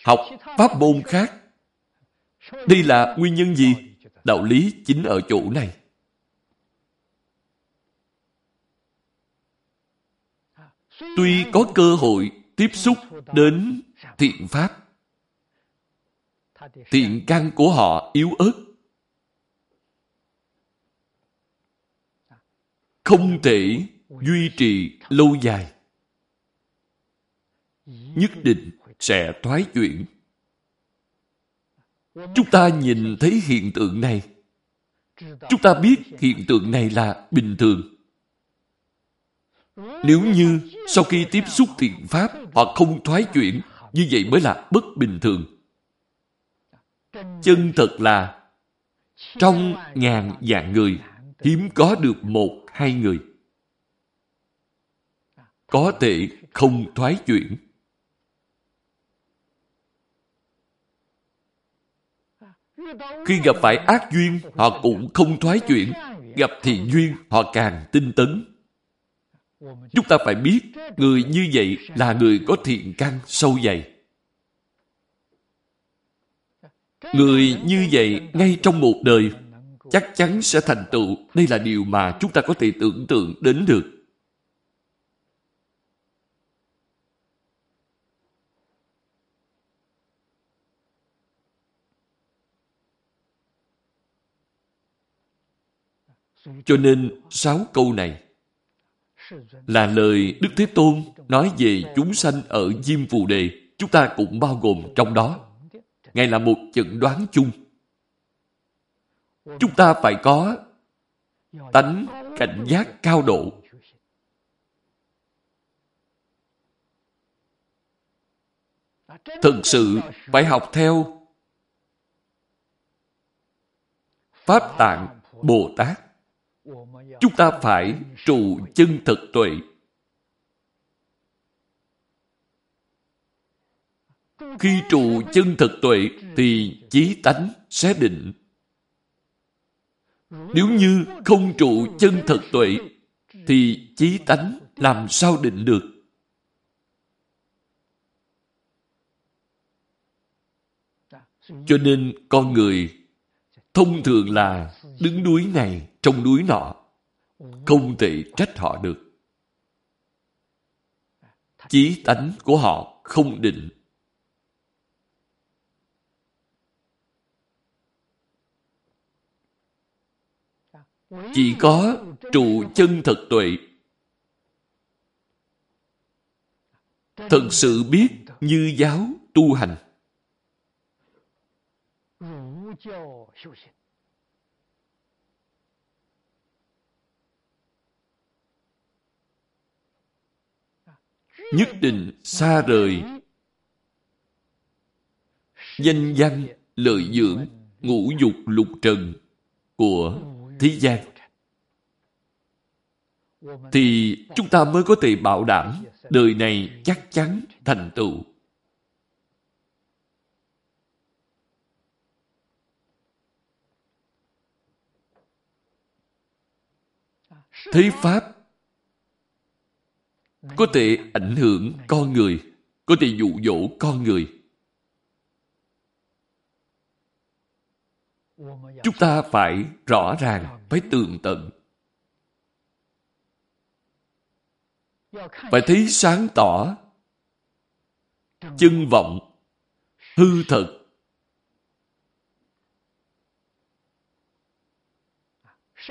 Học pháp môn khác. Đây là nguyên nhân gì? Đạo lý chính ở chỗ này. Tuy có cơ hội tiếp xúc đến thiện pháp, thiện căn của họ yếu ớt. Không thể duy trì lâu dài. Nhất định sẽ thoái chuyển. Chúng ta nhìn thấy hiện tượng này. Chúng ta biết hiện tượng này là bình thường. Nếu như sau khi tiếp xúc thiện pháp họ không thoái chuyển, như vậy mới là bất bình thường. Chân thật là trong ngàn vạn người hiếm có được một hai người có thể không thoái chuyển Khi gặp phải ác duyên, họ cũng không thoái chuyển. Gặp thiện duyên, họ càng tinh tấn. Chúng ta phải biết, người như vậy là người có thiện căn sâu dày. Người như vậy ngay trong một đời chắc chắn sẽ thành tựu. Đây là điều mà chúng ta có thể tưởng tượng đến được. Cho nên, sáu câu này là lời Đức Thế Tôn nói về chúng sanh ở Diêm Phù Đề. Chúng ta cũng bao gồm trong đó. Ngài là một chẩn đoán chung. Chúng ta phải có tánh cảnh giác cao độ. Thực sự phải học theo Pháp Tạng Bồ Tát chúng ta phải trụ chân thực tuệ. Khi trụ chân thực tuệ thì chí tánh sẽ định. Nếu như không trụ chân thực tuệ, thì chí tánh làm sao định được? Cho nên con người thông thường là đứng núi này trong núi nọ. Không thể trách họ được. Chí tánh của họ không định. Chỉ có trụ chân thật tuệ. Thật sự biết như giáo tu hành. Nhất định xa rời. Danh danh lợi dưỡng ngũ dục lục trần của thế gian thì chúng ta mới có thể bảo đảm đời này chắc chắn thành tựu thế pháp có thể ảnh hưởng con người, có thể dụ dỗ con người. Chúng ta phải rõ ràng, phải tường tận. Phải thấy sáng tỏ chân vọng, hư thật.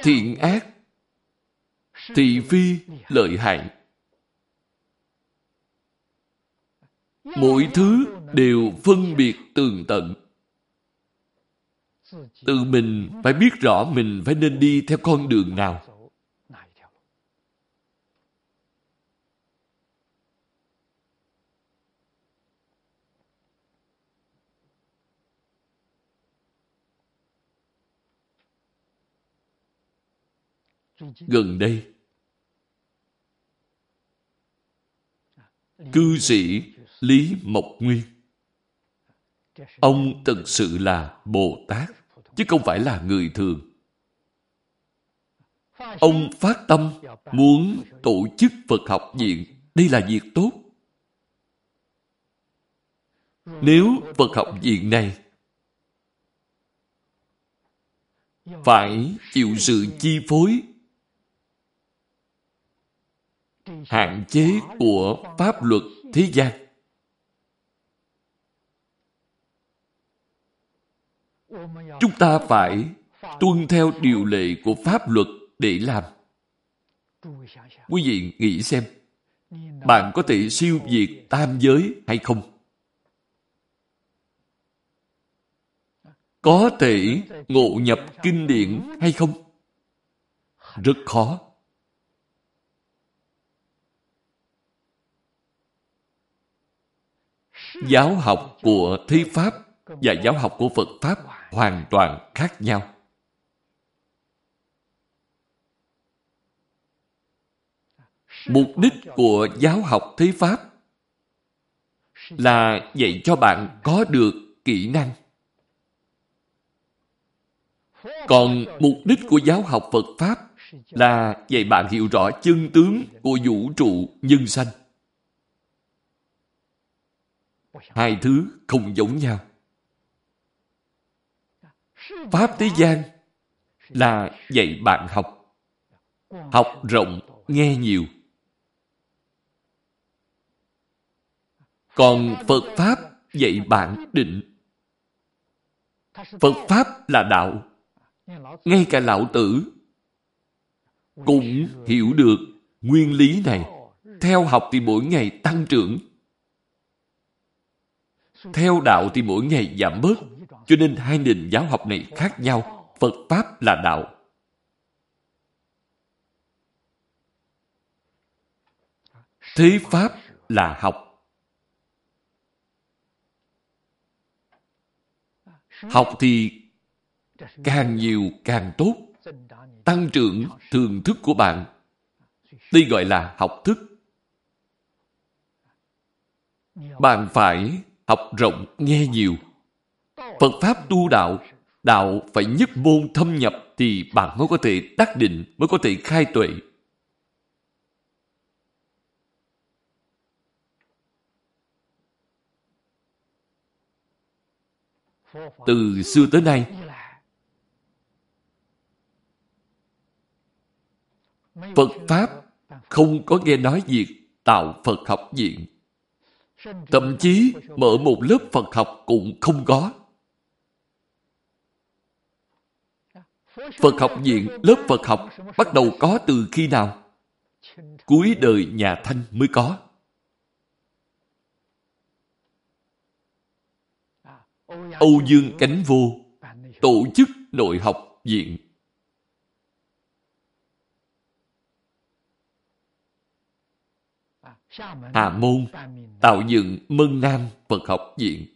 Thiện ác, thị phi, lợi hại. mỗi thứ đều phân biệt tường tận tự mình phải biết rõ mình phải nên đi theo con đường nào gần đây, cư sĩ Lý Mộc Nguyên. Ông thật sự là Bồ Tát, chứ không phải là người thường. Ông phát tâm muốn tổ chức Phật học viện. Đây là việc tốt. Nếu Phật học viện này phải chịu sự chi phối hạn chế của pháp luật thế gian Chúng ta phải tuân theo điều lệ của pháp luật để làm. Quý vị nghĩ xem, bạn có thể siêu diệt tam giới hay không? Có thể ngộ nhập kinh điển hay không? Rất khó. Giáo học của Thế Pháp và giáo học của Phật Pháp hoàn toàn khác nhau. Mục đích của giáo học Thế Pháp là dạy cho bạn có được kỹ năng. Còn mục đích của giáo học Phật Pháp là dạy bạn hiểu rõ chân tướng của vũ trụ nhân sanh. Hai thứ không giống nhau. Pháp thế gian là dạy bạn học. Học rộng, nghe nhiều. Còn Phật Pháp dạy bạn định. Phật Pháp là đạo. Ngay cả lão tử cũng hiểu được nguyên lý này. Theo học thì mỗi ngày tăng trưởng. Theo đạo thì mỗi ngày giảm bớt. Cho nên hai nền giáo học này khác nhau. Phật Pháp là đạo. Thế Pháp là học. Học thì càng nhiều càng tốt. Tăng trưởng thường thức của bạn. Đây gọi là học thức. Bạn phải học rộng, nghe nhiều. Phật Pháp tu đạo, đạo phải nhất môn thâm nhập thì bạn mới có thể đắc định, mới có thể khai tuệ. Từ xưa tới nay, Phật Pháp không có nghe nói việc tạo Phật học viện. Thậm chí mở một lớp Phật học cũng không có. Phật học viện, lớp Phật học bắt đầu có từ khi nào? Cuối đời nhà Thanh mới có. Âu Dương Cánh Vô tổ chức nội học viện. Hà Môn tạo dựng Mân Nam Phật học viện.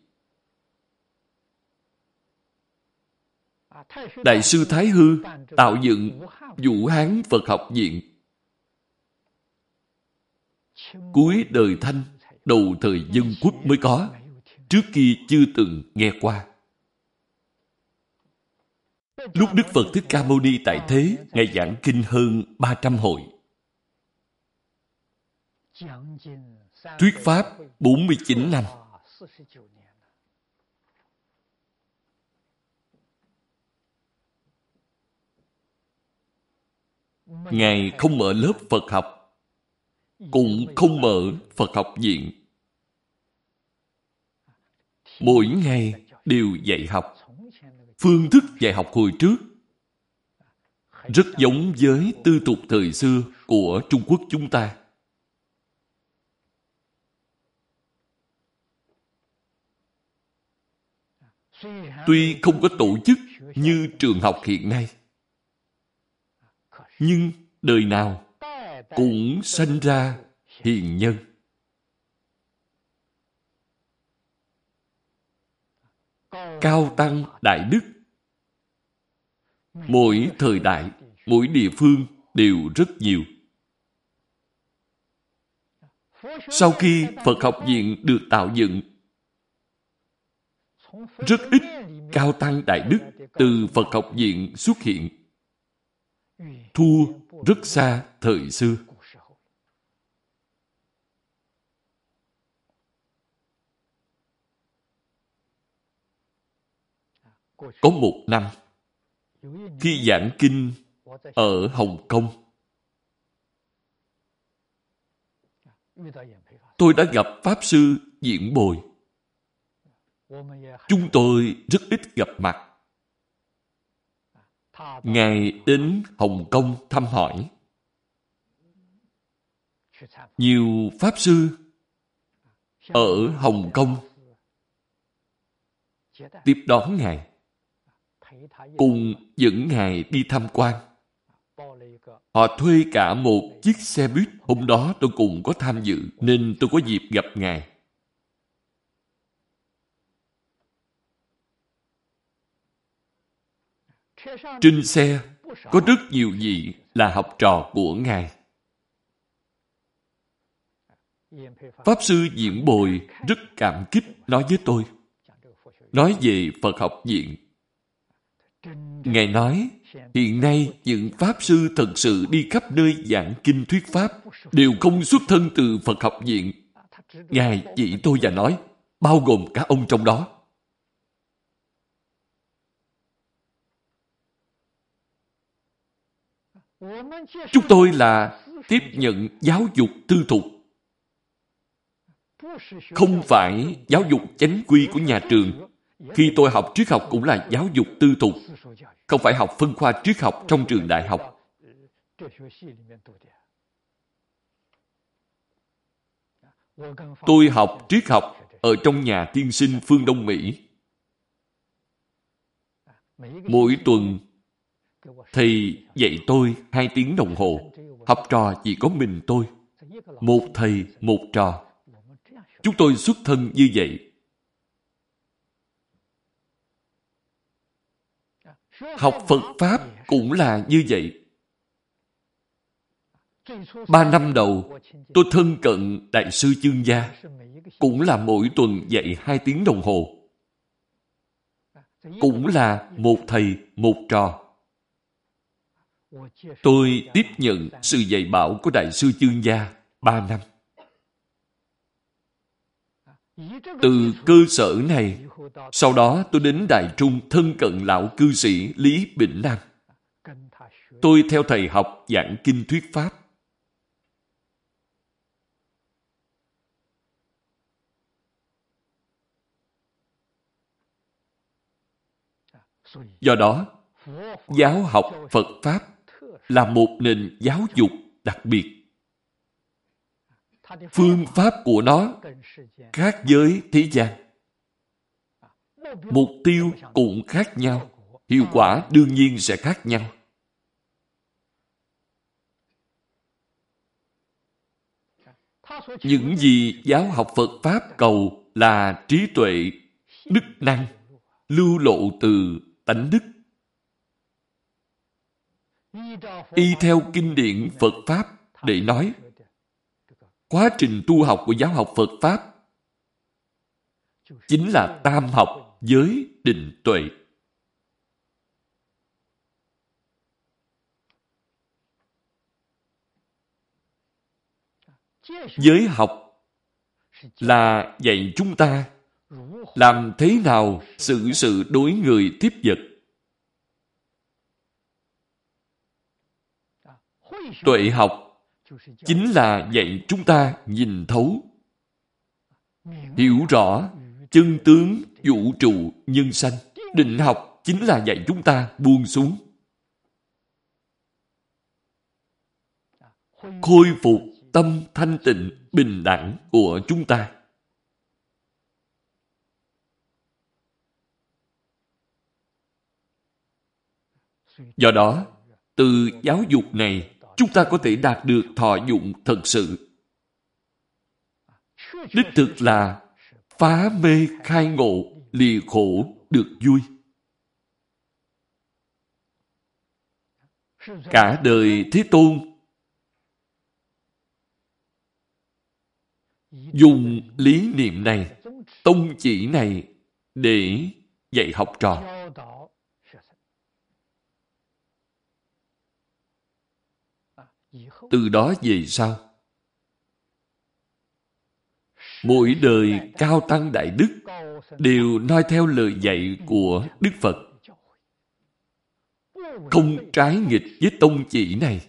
Đại sư Thái Hư tạo dựng Vũ Hán Phật học viện. Cuối đời Thanh, đầu thời dân quốc mới có. Trước kia chưa từng nghe qua. Lúc Đức Phật Thích Ca Mâu Ni tại thế, Ngài giảng kinh hơn 300 hội. Thuyết Pháp 49 năm. Ngài không mở lớp Phật học, cũng không mở Phật học viện. Mỗi ngày đều dạy học. Phương thức dạy học hồi trước rất giống với tư tục thời xưa của Trung Quốc chúng ta. Tuy không có tổ chức như trường học hiện nay, nhưng đời nào cũng sanh ra hiền nhân. Cao tăng đại đức Mỗi thời đại, mỗi địa phương đều rất nhiều. Sau khi Phật học viện được tạo dựng, rất ít cao tăng đại đức từ Phật học viện xuất hiện. Thua rất xa thời xưa. Có một năm, khi giảng kinh ở Hồng Kông, tôi đã gặp Pháp Sư Diễn Bồi. Chúng tôi rất ít gặp mặt. Ngài đến Hồng Kông thăm hỏi. Nhiều Pháp Sư ở Hồng Kông tiếp đón Ngài, cùng dẫn Ngài đi tham quan. Họ thuê cả một chiếc xe buýt. Hôm đó tôi cũng có tham dự, nên tôi có dịp gặp Ngài. Trên xe có rất nhiều vị là học trò của Ngài. Pháp Sư Diễn Bồi rất cảm kích nói với tôi. Nói về Phật học viện. Ngài nói, hiện nay những Pháp Sư thật sự đi khắp nơi giảng kinh thuyết Pháp đều không xuất thân từ Phật học viện. Ngài chỉ tôi và nói, bao gồm cả ông trong đó. Chúng tôi là tiếp nhận giáo dục tư thục. Không phải giáo dục chánh quy của nhà trường. Khi tôi học triết học cũng là giáo dục tư thục. Không phải học phân khoa triết học trong trường đại học. Tôi học triết học ở trong nhà tiên sinh phương Đông Mỹ. Mỗi tuần, thầy dạy tôi hai tiếng đồng hồ. Học trò chỉ có mình tôi. Một thầy, một trò. Chúng tôi xuất thân như vậy. Học Phật Pháp cũng là như vậy. Ba năm đầu, tôi thân cận Đại sư Chương Gia, cũng là mỗi tuần dạy hai tiếng đồng hồ. Cũng là một thầy, một trò. Tôi tiếp nhận sự dạy bảo của Đại sư Chương Gia ba năm. Từ cơ sở này, sau đó tôi đến Đại Trung thân cận lão cư sĩ Lý Bỉnh Nam. Tôi theo thầy học giảng kinh thuyết Pháp. Do đó, giáo học Phật Pháp là một nền giáo dục đặc biệt. Phương pháp của nó khác với thế gian. Mục tiêu cũng khác nhau. Hiệu quả đương nhiên sẽ khác nhau. Những gì giáo học Phật Pháp cầu là trí tuệ, đức năng, lưu lộ từ tánh đức. Y theo kinh điển Phật Pháp để nói, quá trình tu học của giáo học Phật Pháp chính là tam học giới định tuệ. Giới học là dạy chúng ta làm thế nào xử sự đối người tiếp vật. Tuệ học chính là dạy chúng ta nhìn thấu, hiểu rõ chân tướng vũ trụ nhân sanh. Định học chính là dạy chúng ta buông xuống. Khôi phục tâm thanh tịnh, bình đẳng của chúng ta. Do đó, từ giáo dục này, chúng ta có thể đạt được thọ dụng thật sự. Đích thực là phá mê khai ngộ, lìa khổ được vui. Cả đời Thế Tôn dùng lý niệm này, tông chỉ này để dạy học trò. Từ đó về sau, mỗi đời cao tăng đại đức đều noi theo lời dạy của Đức Phật. Không trái nghịch với tông chỉ này.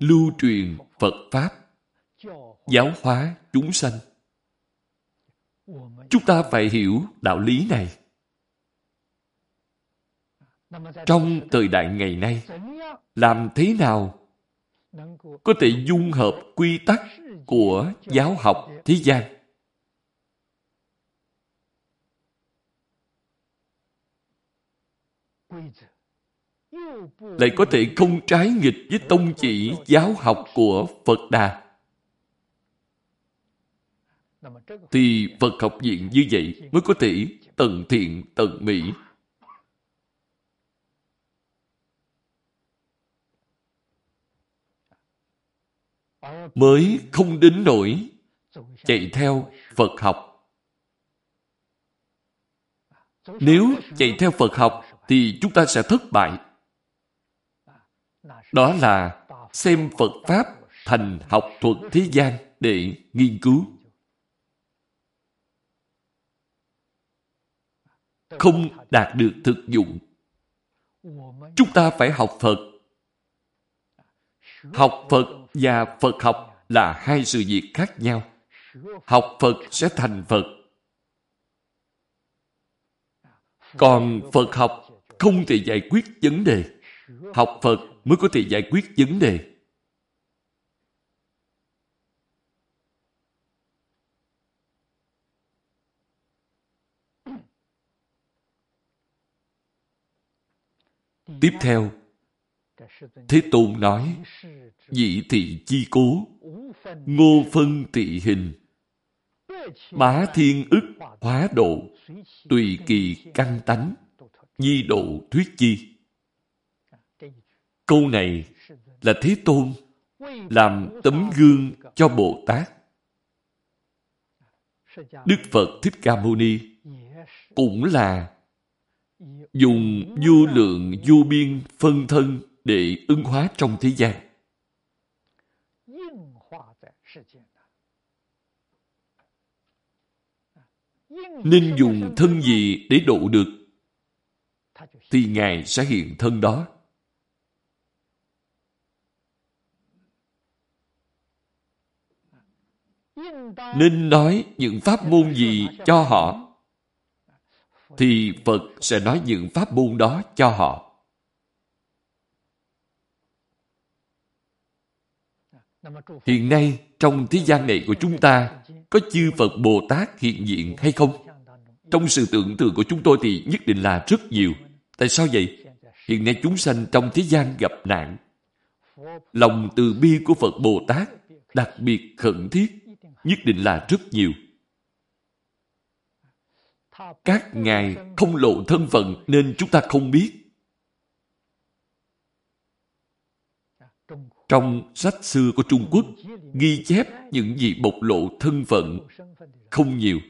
Lưu truyền Phật Pháp, giáo hóa chúng sanh. Chúng ta phải hiểu đạo lý này. Trong thời đại ngày nay, làm thế nào có thể dung hợp quy tắc của giáo học thế gian lại có thể không trái nghịch với tông chỉ giáo học của Phật Đà. Thì Phật học viện như vậy mới có thể tận thiện tận mỹ mới không đến nổi chạy theo Phật học. Nếu chạy theo Phật học thì chúng ta sẽ thất bại. Đó là xem Phật Pháp thành học thuật thế gian để nghiên cứu. Không đạt được thực dụng. Chúng ta phải học Phật. Học Phật và Phật học là hai sự việc khác nhau. Học Phật sẽ thành Phật. Còn Phật học không thể giải quyết vấn đề. Học Phật mới có thể giải quyết vấn đề. Tiếp theo, Thế Tôn nói, dị thị chi cố, ngô phân tị hình, bá thiên ức hóa độ, tùy kỳ căn tánh, nhi độ thuyết chi. Câu này là Thế Tôn làm tấm gương cho Bồ Tát. Đức Phật Thích Ca Mâu Ni cũng là dùng vô lượng vô biên phân thân để ứng hóa trong thế gian. Nên dùng thân gì để độ được, thì Ngài sẽ hiện thân đó. Nên nói những pháp môn gì cho họ, thì Phật sẽ nói những pháp môn đó cho họ. Hiện nay, trong thế gian này của chúng ta, có chư Phật Bồ Tát hiện diện hay không? Trong sự tưởng tượng của chúng tôi thì nhất định là rất nhiều. Tại sao vậy? Hiện nay chúng sanh trong thế gian gặp nạn. Lòng từ bi của Phật Bồ Tát đặc biệt khẩn thiết, nhất định là rất nhiều. Các ngài không lộ thân phận nên chúng ta không biết. Trong sách xưa của Trung Quốc, ghi chép những gì bộc lộ thân phận không nhiều.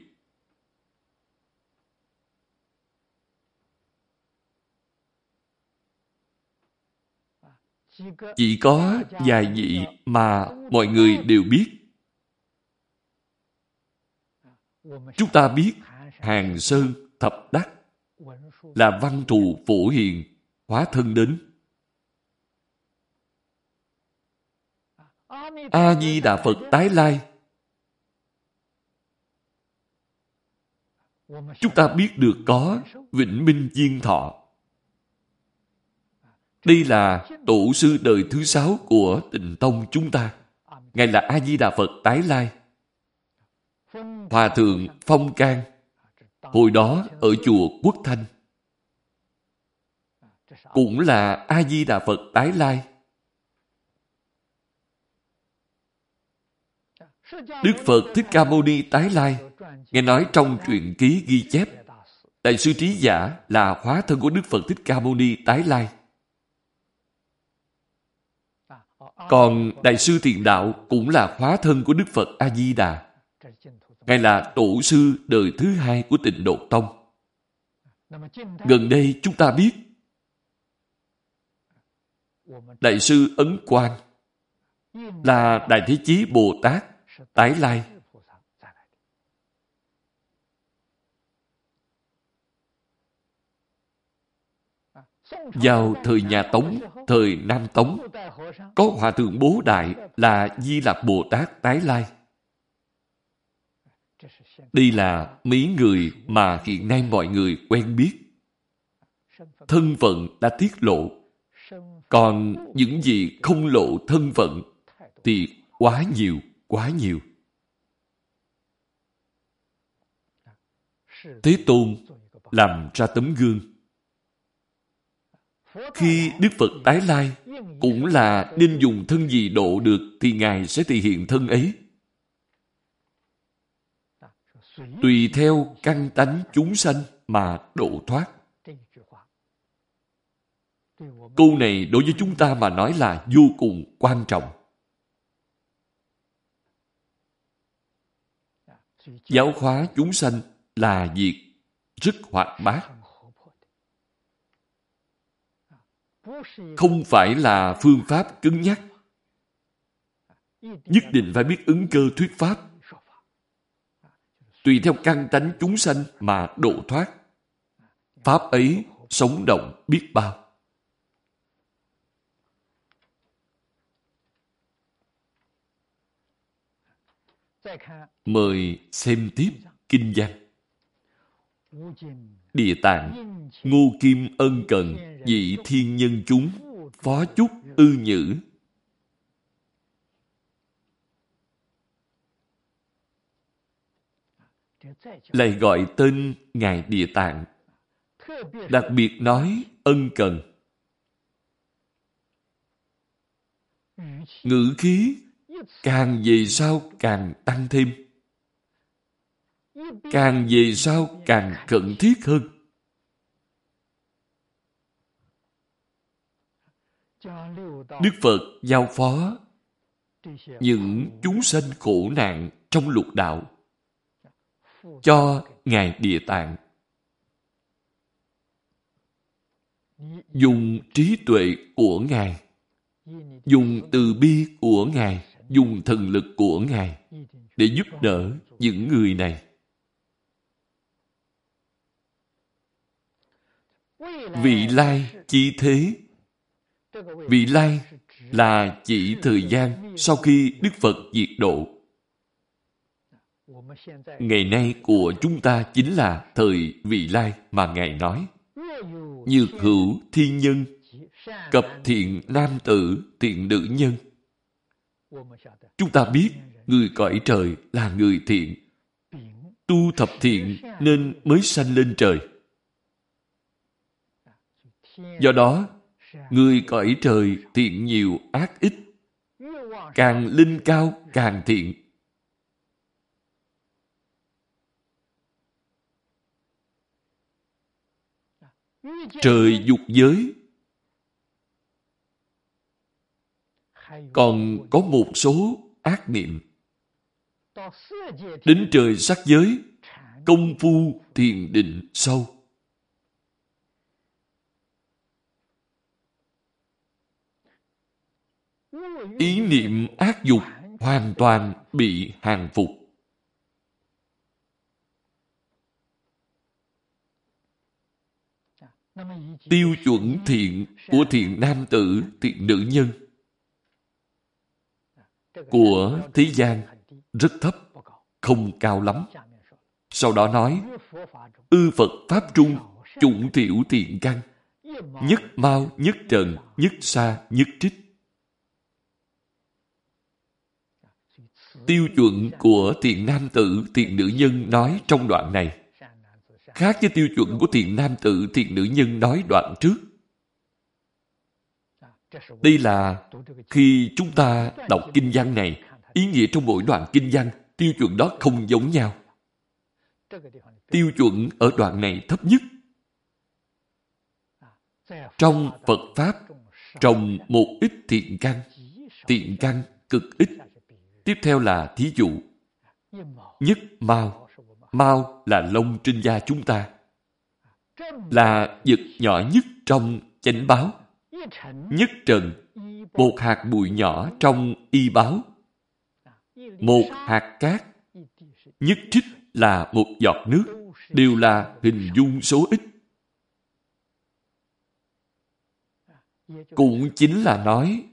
Chỉ có vài vị mà mọi người đều biết. Chúng ta biết Hàng Sơn Thập Đắc là văn thù phổ hiền hóa thân đến. A-di-đà Phật tái lai Chúng ta biết được có Vĩnh Minh Diên Thọ. Đây là tổ sư đời thứ sáu của tịnh tông chúng ta. Ngài là A-di-đà Phật tái lai. Hòa thượng Phong Can Hồi đó ở chùa Quốc Thanh, cũng là A-di-đà Phật tái lai. Đức Phật Thích Ca Mâu Ni tái lai nghe nói trong truyện ký ghi chép, Đại sư Trí Giả là hóa thân của Đức Phật Thích Ca Mâu Ni tái lai. Còn Đại sư Thiền Đạo cũng là hóa thân của Đức Phật A-di-đà. Ngài là tổ sư đời thứ hai của tịnh độ tông. Gần đây chúng ta biết, Đại sư Ấn Quang là Đại Thế Chí Bồ Tát tái lai. Vào thời nhà Tống, thời Nam Tống, có Hòa Thượng Bố Đại là Di Lạc Bồ Tát tái lai. Đây là mấy người mà hiện nay mọi người quen biết. Thân phận đã tiết lộ. Còn những gì không lộ thân phận thì quá nhiều, quá nhiều. Thế Tôn làm ra tấm gương. Khi Đức Phật tái lai, cũng là nên dùng thân gì độ được thì Ngài sẽ thể hiện thân ấy tùy theo căn tánh chúng sanh mà độ thoát. Câu này đối với chúng ta mà nói là vô cùng quan trọng. Giáo hóa chúng sanh là việc rất hoạt bát. Không phải là phương pháp cứng nhắc. Nhất định phải biết ứng cơ thuyết pháp tùy theo căn tánh chúng sanh mà độ thoát. Pháp ấy sống động biết bao. Mời xem tiếp Kinh văn. Địa tạng, ngô kim ân cần, dị thiên nhân chúng, phó chúc ư nhữ. Lại gọi tên Ngài Địa Tạng. Đặc biệt nói ân cần. Ngữ khí càng về sau càng tăng thêm. Càng về sau càng cần thiết hơn. Đức Phật giao phó những chúng sanh khổ nạn trong lục đạo cho Ngài Địa Tạng. Dùng trí tuệ của Ngài, dùng từ bi của Ngài, dùng thần lực của Ngài để giúp đỡ những người này. Vị lai chi thế Vị lai là chỉ thời gian sau khi Đức Phật diệt độ. Ngày nay của chúng ta chính là thời vị lai mà Ngài nói. Nhược hữu thiên nhân, cập thiện nam tử, thiện nữ nhân. Chúng ta biết người cõi trời là người thiện. Tu thập thiện nên mới sanh lên trời. Do đó, Người cõi trời thiện nhiều ác ít. Càng linh cao càng thiện. Trời dục giới còn có một số ác niệm. Đến trời sắc giới, công phu thiền định sâu. ý niệm ác dục hoàn toàn bị hàng phục. Tiêu chuẩn thiện của thiện nam tử, thiện nữ nhân của thế gian rất thấp, không cao lắm. Sau đó nói, ư Phật Pháp Trung, chủng thiểu thiện căn, nhất mau, nhất trần, nhất xa, nhất trích. tiêu chuẩn của thiện nam tử, thiện nữ nhân nói trong đoạn này khác với tiêu chuẩn của thiện nam tử, thiện nữ nhân nói đoạn trước. Đây là khi chúng ta đọc kinh văn này, ý nghĩa trong mỗi đoạn kinh văn, tiêu chuẩn đó không giống nhau. Tiêu chuẩn ở đoạn này thấp nhất. Trong Phật Pháp, trồng một ít thiện căn, thiện căn cực ít Tiếp theo là thí dụ. Nhất mau. Mau là lông trên da chúng ta. Là vật nhỏ nhất trong chánh báo. Nhất trần. Một hạt bụi nhỏ trong y báo. Một hạt cát. Nhất trích là một giọt nước. Đều là hình dung số ít. Cũng chính là nói,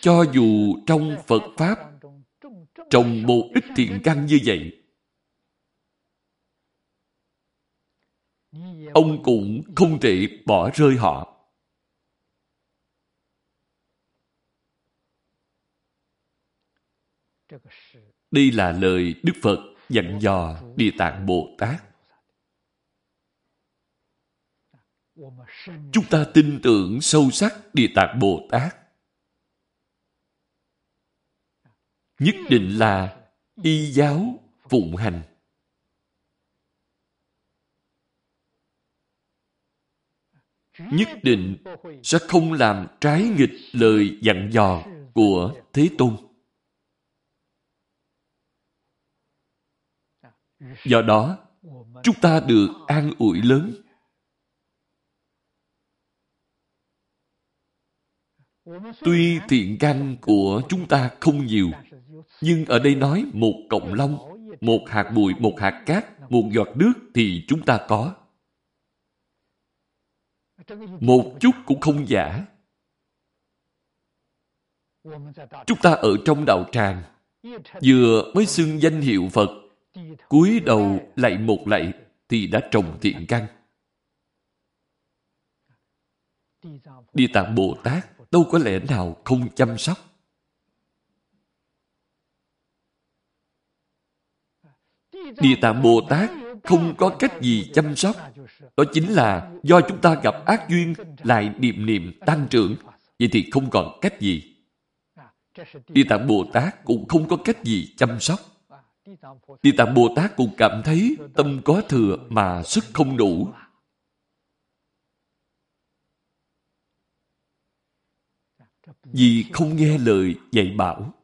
cho dù trong Phật Pháp trồng một ít thiện căn như vậy ông cũng không thể bỏ rơi họ đây là lời đức phật dặn dò địa tạng bồ tát chúng ta tin tưởng sâu sắc địa tạng bồ tát nhất định là y giáo phụng hành. Nhất định sẽ không làm trái nghịch lời dặn dò của Thế Tôn. Do đó, chúng ta được an ủi lớn. Tuy thiện căn của chúng ta không nhiều, nhưng ở đây nói một cộng long, một hạt bụi, một hạt cát, một giọt nước thì chúng ta có. Một chút cũng không giả. Chúng ta ở trong đạo tràng, vừa mới xưng danh hiệu Phật, cúi đầu lạy một lạy thì đã trồng thiện căn. Địa Tạng Bồ Tát, đâu có lẽ nào không chăm sóc. Địa Tạng Bồ Tát, không có cách gì chăm sóc. Đó chính là do chúng ta gặp ác duyên, lại niệm niệm tăng trưởng. Vậy thì không còn cách gì. Địa Tạng Bồ Tát cũng không có cách gì chăm sóc. Địa Tạng Bồ Tát cũng cảm thấy tâm có thừa mà sức không đủ. Vì không nghe lời dạy bảo.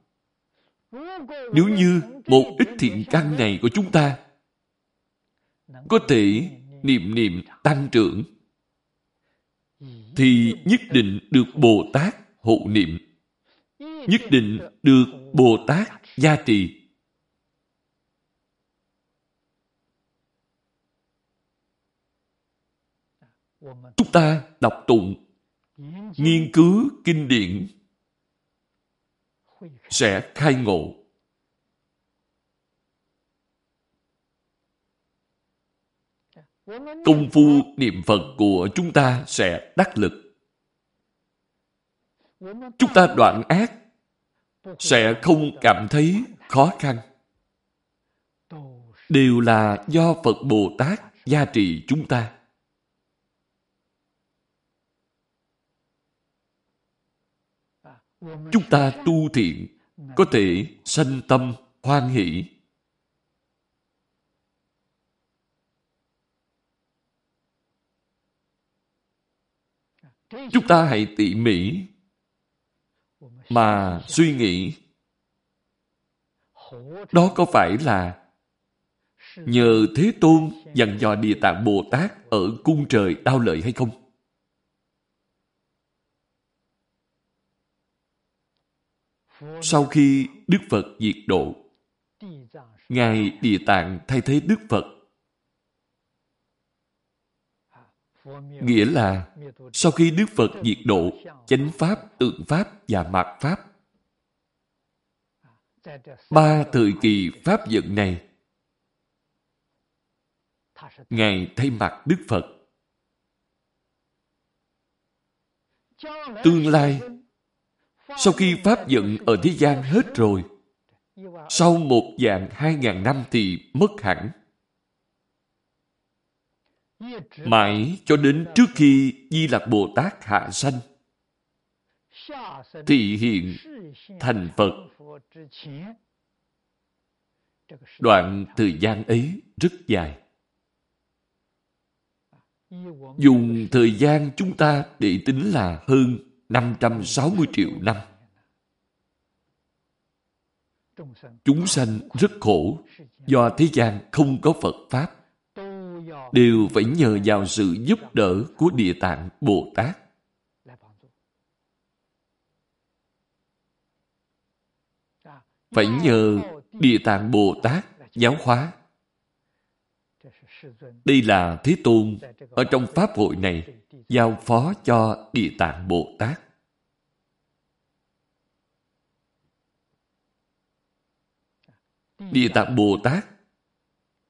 Nếu như một ít thiện căn này của chúng ta có thể niệm niệm tăng trưởng, thì nhất định được Bồ Tát hộ niệm. Nhất định được Bồ Tát gia trì. Chúng ta đọc tụng, nghiên cứu kinh điển sẽ khai ngộ công phu niệm Phật của chúng ta sẽ đắc lực. Chúng ta đoạn ác sẽ không cảm thấy khó khăn. Đều là do Phật Bồ Tát gia trì chúng ta. Chúng ta tu thiện, có thể sanh tâm, hoan hỷ Chúng ta hãy tỉ mỉ mà suy nghĩ đó có phải là nhờ Thế Tôn dặn dò Địa Tạng Bồ Tát ở cung trời đau lợi hay không? Sau khi Đức Phật diệt độ, Ngài Địa Tạng thay thế Đức Phật Nghĩa là sau khi Đức Phật diệt độ, chánh Pháp, tượng Pháp và mạt Pháp, ba thời kỳ Pháp vận này, Ngài thay mặt Đức Phật. Tương lai, sau khi Pháp giận ở thế gian hết rồi, sau một dạng hai ngàn năm thì mất hẳn. Mãi cho đến trước khi Di Lặc Bồ Tát hạ sanh, thị hiện thành Phật. Đoạn thời gian ấy rất dài. Dùng thời gian chúng ta để tính là hơn 560 triệu năm. Chúng sanh rất khổ do thế gian không có Phật Pháp đều phải nhờ vào sự giúp đỡ của Địa Tạng Bồ Tát. Phải nhờ Địa Tạng Bồ Tát giáo hóa. Đây là Thế Tôn ở trong Pháp hội này giao phó cho Địa Tạng Bồ Tát. Địa Tạng Bồ Tát,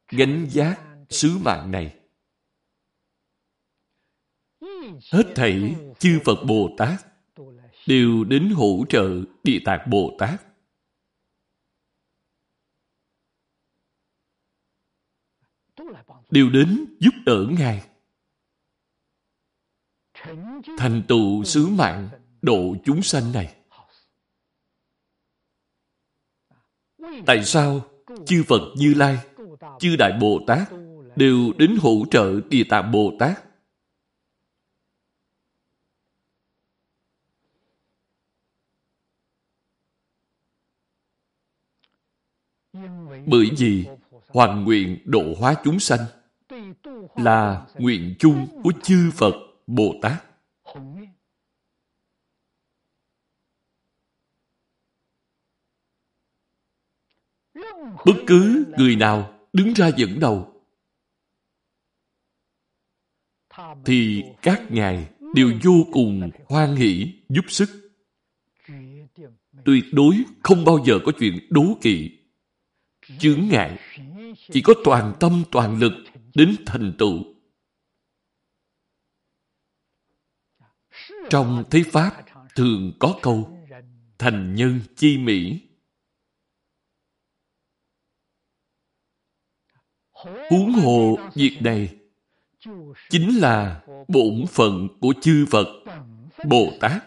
gánh giác sứ mạng này. Hết thảy chư Phật Bồ Tát đều đến hỗ trợ Địa Tạng Bồ Tát. Đều đến giúp đỡ Ngài. Thành tựu sứ mạng độ chúng sanh này. Tại sao chư Phật Như Lai, chư Đại Bồ Tát đều đến hỗ trợ Địa Tạng Bồ Tát. Bởi vì hoàn nguyện độ hóa chúng sanh là nguyện chung của chư Phật Bồ Tát. Bất cứ người nào đứng ra dẫn đầu thì các ngài đều vô cùng hoan hỷ giúp sức tuyệt đối không bao giờ có chuyện đố kỵ, chướng ngại, chỉ có toàn tâm toàn lực đến thành tựu. Trong thế Pháp thường có câu thành nhân chi mỹ. Huống hồ việc này chính là bổn phận của chư Phật, Bồ Tát.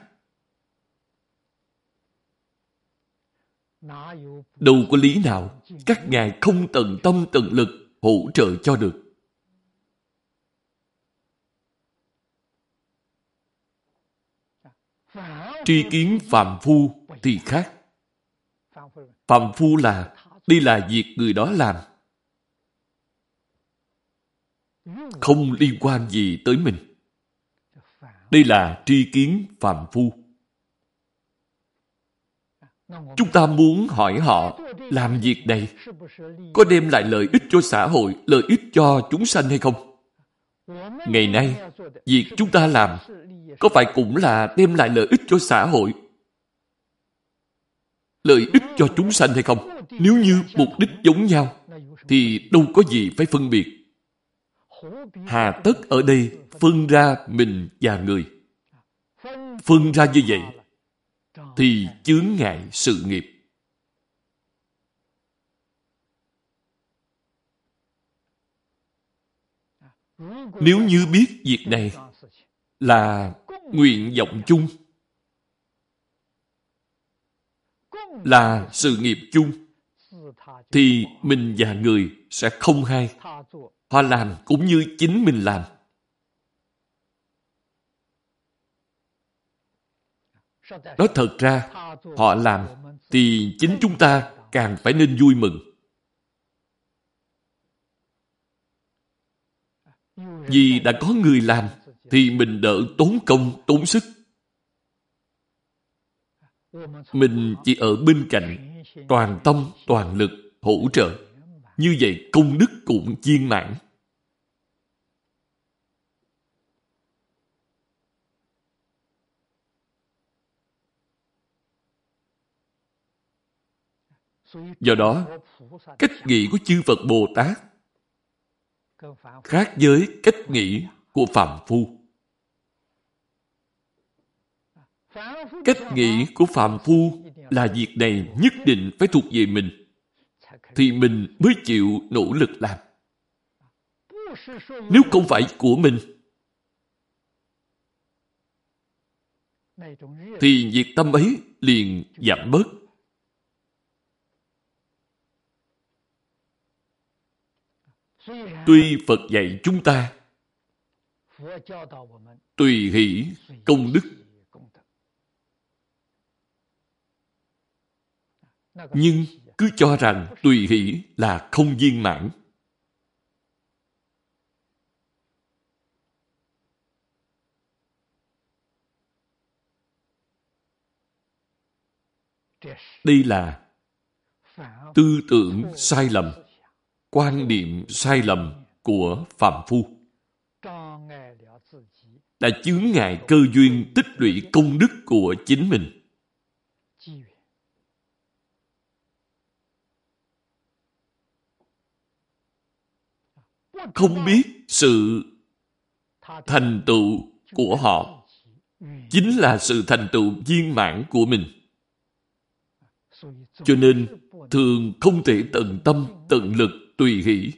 Đâu có lý nào các ngài không tận tâm tận lực hỗ trợ cho được. Tri kiến phạm phu thì khác. Phạm phu là đây là việc người đó làm. Không liên quan gì tới mình. Đây là tri kiến phạm phu. Chúng ta muốn hỏi họ làm việc này có đem lại lợi ích cho xã hội, lợi ích cho chúng sanh hay không? Ngày nay, việc chúng ta làm có phải cũng là đem lại lợi ích cho xã hội, lợi ích cho chúng sanh hay không? Nếu như mục đích giống nhau, thì đâu có gì phải phân biệt. Hà tất ở đây phân ra mình và người. Phân ra như vậy, thì chướng ngại sự nghiệp. Nếu như biết việc này là nguyện vọng chung, là sự nghiệp chung, thì mình và người sẽ không hay. Họ làm cũng như chính mình làm. Nói thật ra, họ làm thì chính chúng ta càng phải nên vui mừng. Vì đã có người làm thì mình đỡ tốn công, tốn sức. Mình chỉ ở bên cạnh, toàn tâm, toàn lực, hỗ trợ. Như vậy công đức cũng viên mãn. Do đó, cách nghĩ của chư Phật Bồ Tát khác với cách nghĩ của Phạm Phu. Cách nghĩ của phàm Phu là việc này nhất định phải thuộc về mình, thì mình mới chịu nỗ lực làm. Nếu không phải của mình, thì việc tâm ấy liền giảm bớt. Tuy Phật dạy chúng ta tùy hỷ công đức nhưng cứ cho rằng tùy hỷ là không viên mãn. Đây là tư tưởng sai lầm, quan niệm sai lầm của phạm phu đã chướng ngại cơ duyên tích lũy công đức của chính mình. Không biết sự thành tựu của họ chính là sự thành tựu viên mãn của mình. Cho nên, thường không thể tận tâm, tận lực tùy hỷ.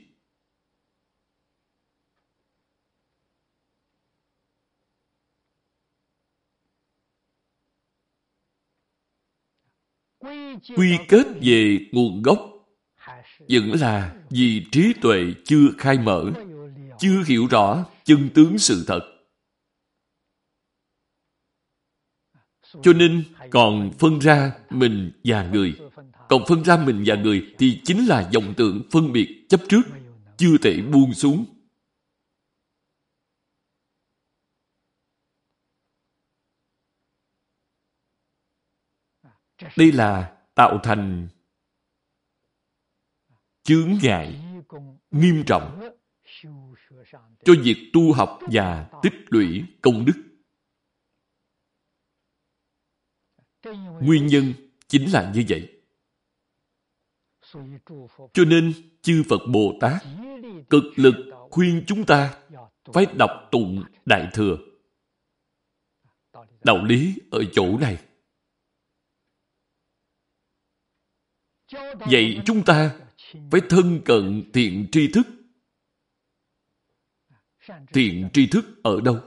Quy kết về nguồn gốc vẫn là vì trí tuệ chưa khai mở, chưa hiểu rõ chân tướng sự thật. Cho nên còn phân ra mình và người. Còn phân ra mình và người thì chính là vọng tượng phân biệt chấp trước, chưa thể buông xuống. Đây là tạo thành chướng ngại nghiêm trọng cho việc tu học và tích lũy công đức. Nguyên nhân chính là như vậy. Cho nên, chư Phật Bồ Tát cực lực khuyên chúng ta phải đọc tụng Đại Thừa. Đạo lý ở chỗ này. Vậy chúng ta phải thân cận thiện tri thức. Thiện tri thức ở đâu?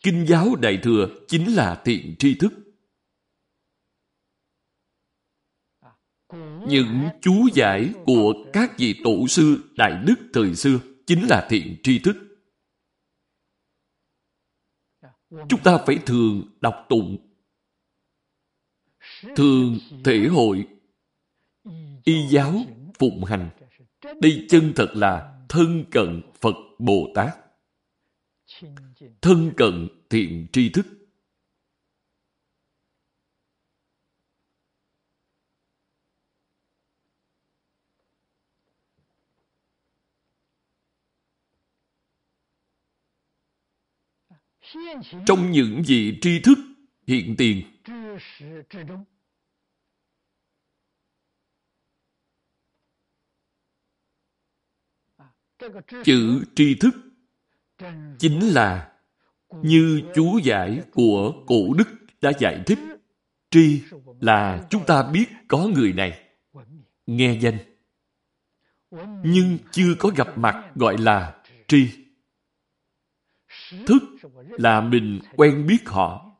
Kinh giáo Đại Thừa chính là thiện tri thức. Những chú giải của các vị tổ sư Đại Đức thời xưa chính là thiện tri thức. Chúng ta phải thường đọc tụng, thường thể hội, y giáo phụng hành. Đây chân thật là thân cận Phật Bồ Tát. Thân cận thiện tri thức. Trong những gì tri thức hiện tiền chữ tri thức chính là như chú giải của cổ đức đã giải thích. Tri là chúng ta biết có người này, nghe danh. Nhưng chưa có gặp mặt gọi là tri. Thức là mình quen biết họ,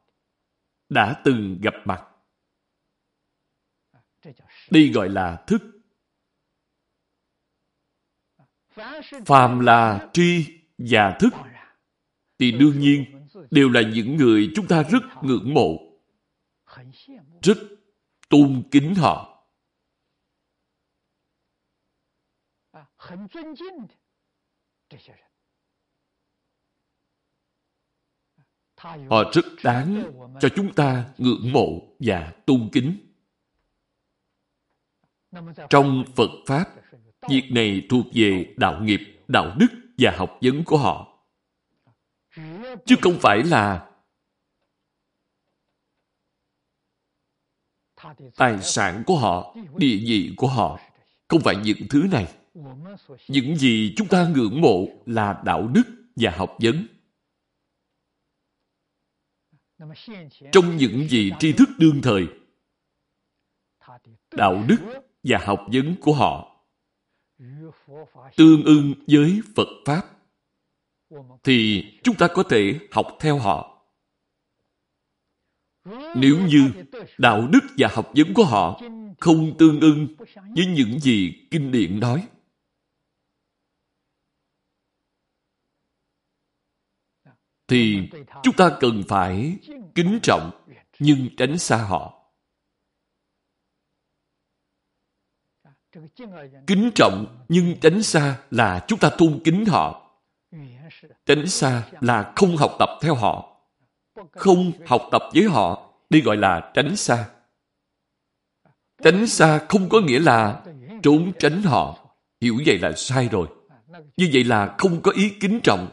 đã từng gặp mặt. Đây gọi là thức phàm là tri và thức, thì đương nhiên đều là những người chúng ta rất ngưỡng mộ, rất tôn kính họ. Họ rất đáng cho chúng ta ngưỡng mộ và tôn kính. Trong phật pháp Việc này thuộc về đạo nghiệp, đạo đức và học vấn của họ. Chứ không phải là tài sản của họ, địa vị của họ. Không phải những thứ này. Những gì chúng ta ngưỡng mộ là đạo đức và học vấn. Trong những gì tri thức đương thời, đạo đức và học vấn của họ tương ưng với Phật Pháp, thì chúng ta có thể học theo họ. Nếu như đạo đức và học vấn của họ không tương ưng với những gì Kinh Điển nói, thì chúng ta cần phải kính trọng nhưng tránh xa họ. Kính trọng nhưng tránh xa là chúng ta tôn kính họ. Tránh xa là không học tập theo họ. Không học tập với họ, đi gọi là tránh xa. Tránh xa không có nghĩa là trốn tránh họ. Hiểu vậy là sai rồi. Như vậy là không có ý kính trọng.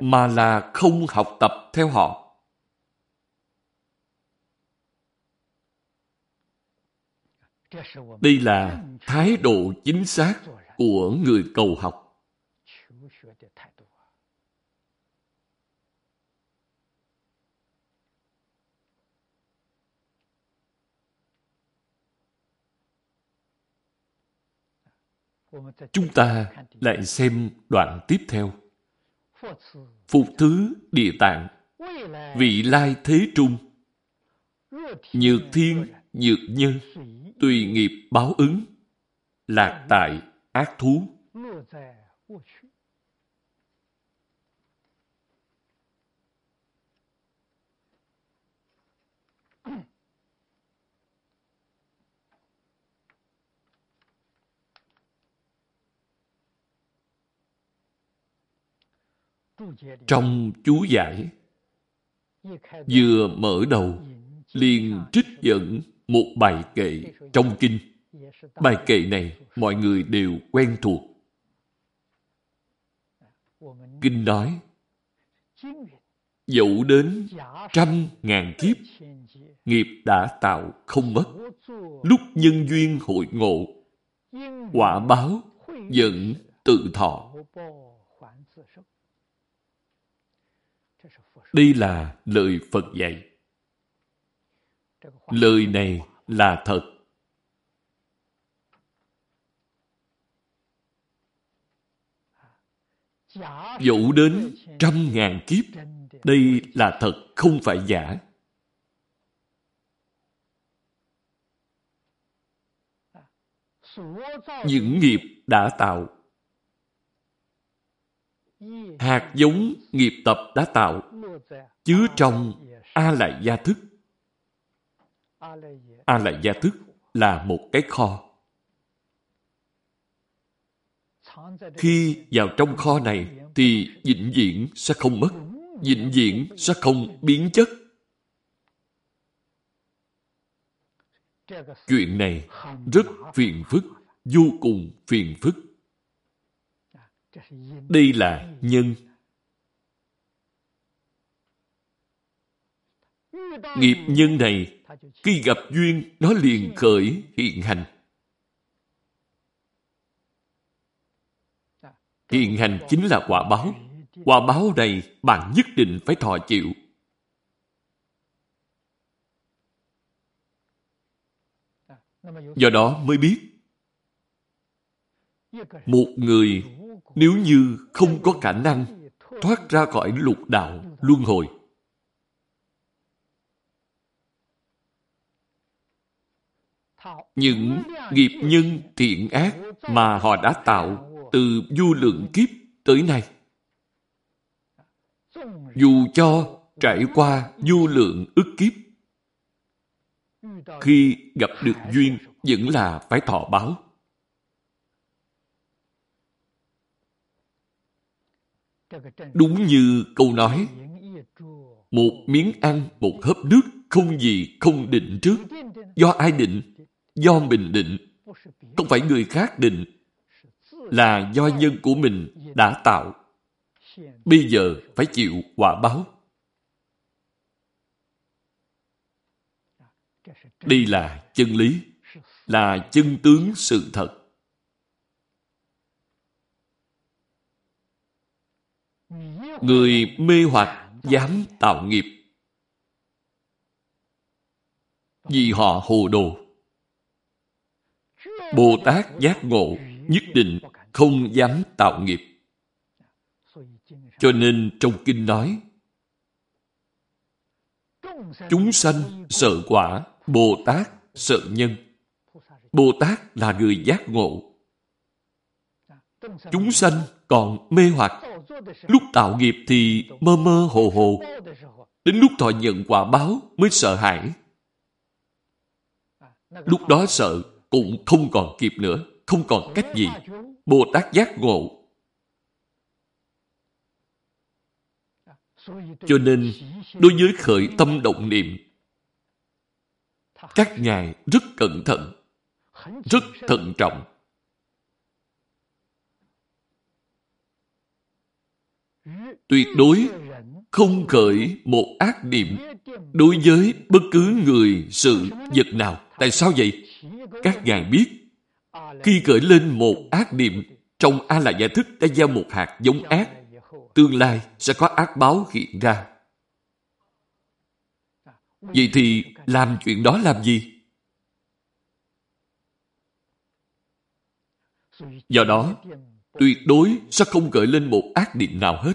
Mà là không học tập theo họ. Đây là thái độ chính xác của người cầu học. Chúng ta lại xem đoạn tiếp theo. Phục thứ địa tạng, vị lai thế trung, nhược thiên, nhược nhân, tùy nghiệp báo ứng, lạc tại ác thú. Trong chú giải, vừa mở đầu, liền trích dẫn một bài kệ trong kinh. Bài kệ này mọi người đều quen thuộc. Kinh nói, dẫu đến trăm ngàn kiếp, nghiệp đã tạo không mất. Lúc nhân duyên hội ngộ, quả báo vẫn tự thọ. Đây là lời Phật dạy. Lời này là thật. Dẫu đến trăm ngàn kiếp, đây là thật, không phải giả. Những nghiệp đã tạo, hạt giống nghiệp tập đã tạo, chứa trong A lại gia thức. A lại gia thức là một cái kho. Khi vào trong kho này thì vĩnh viễn sẽ không mất, vĩnh viễn sẽ không biến chất. Chuyện này rất phiền phức, vô cùng phiền phức. Đây là nhân. Nghiệp nhân này, khi gặp duyên, nó liền khởi hiện hành. Hiện hành chính là quả báo. Quả báo này bạn nhất định phải thọ chịu. Do đó mới biết một người nếu như không có khả năng thoát ra khỏi lục đạo luân hồi những nghiệp nhân thiện ác mà họ đã tạo từ du lượng kiếp tới nay. Dù cho trải qua du lượng ức kiếp, khi gặp được duyên vẫn là phải thọ báo. Đúng như câu nói, một miếng ăn, một hớp nước không gì không định trước. Do ai định? Do mình định. Không phải người khác định là do nhân của mình đã tạo. Bây giờ phải chịu quả báo. Đây là chân lý, là chân tướng sự thật. Người mê hoặc dám tạo nghiệp vì họ hồ đồ. Bồ Tát giác ngộ nhất định không dám tạo nghiệp. Cho nên trong kinh nói, chúng sanh sợ quả, Bồ Tát sợ nhân. Bồ Tát là người giác ngộ. Chúng sanh còn mê hoặc. Lúc tạo nghiệp thì mơ mơ hồ hồ. Đến lúc thọ nhận quả báo mới sợ hãi. Lúc đó sợ cũng không còn kịp nữa, không còn cách gì. Bồ Tát giác ngộ. Cho nên, đối với khởi tâm động niệm, các ngài rất cẩn thận, rất thận trọng. Tuyệt đối không khởi một ác niệm đối với bất cứ người, sự, vật nào. Tại sao vậy? Các ngài biết khi khởi lên một ác niệm, trong A la gia thức đã gieo một hạt giống ác. Tương lai sẽ có ác báo hiện ra. Vậy thì làm chuyện đó làm gì? Do đó, tuyệt đối sẽ không gợi lên một ác niệm nào hết.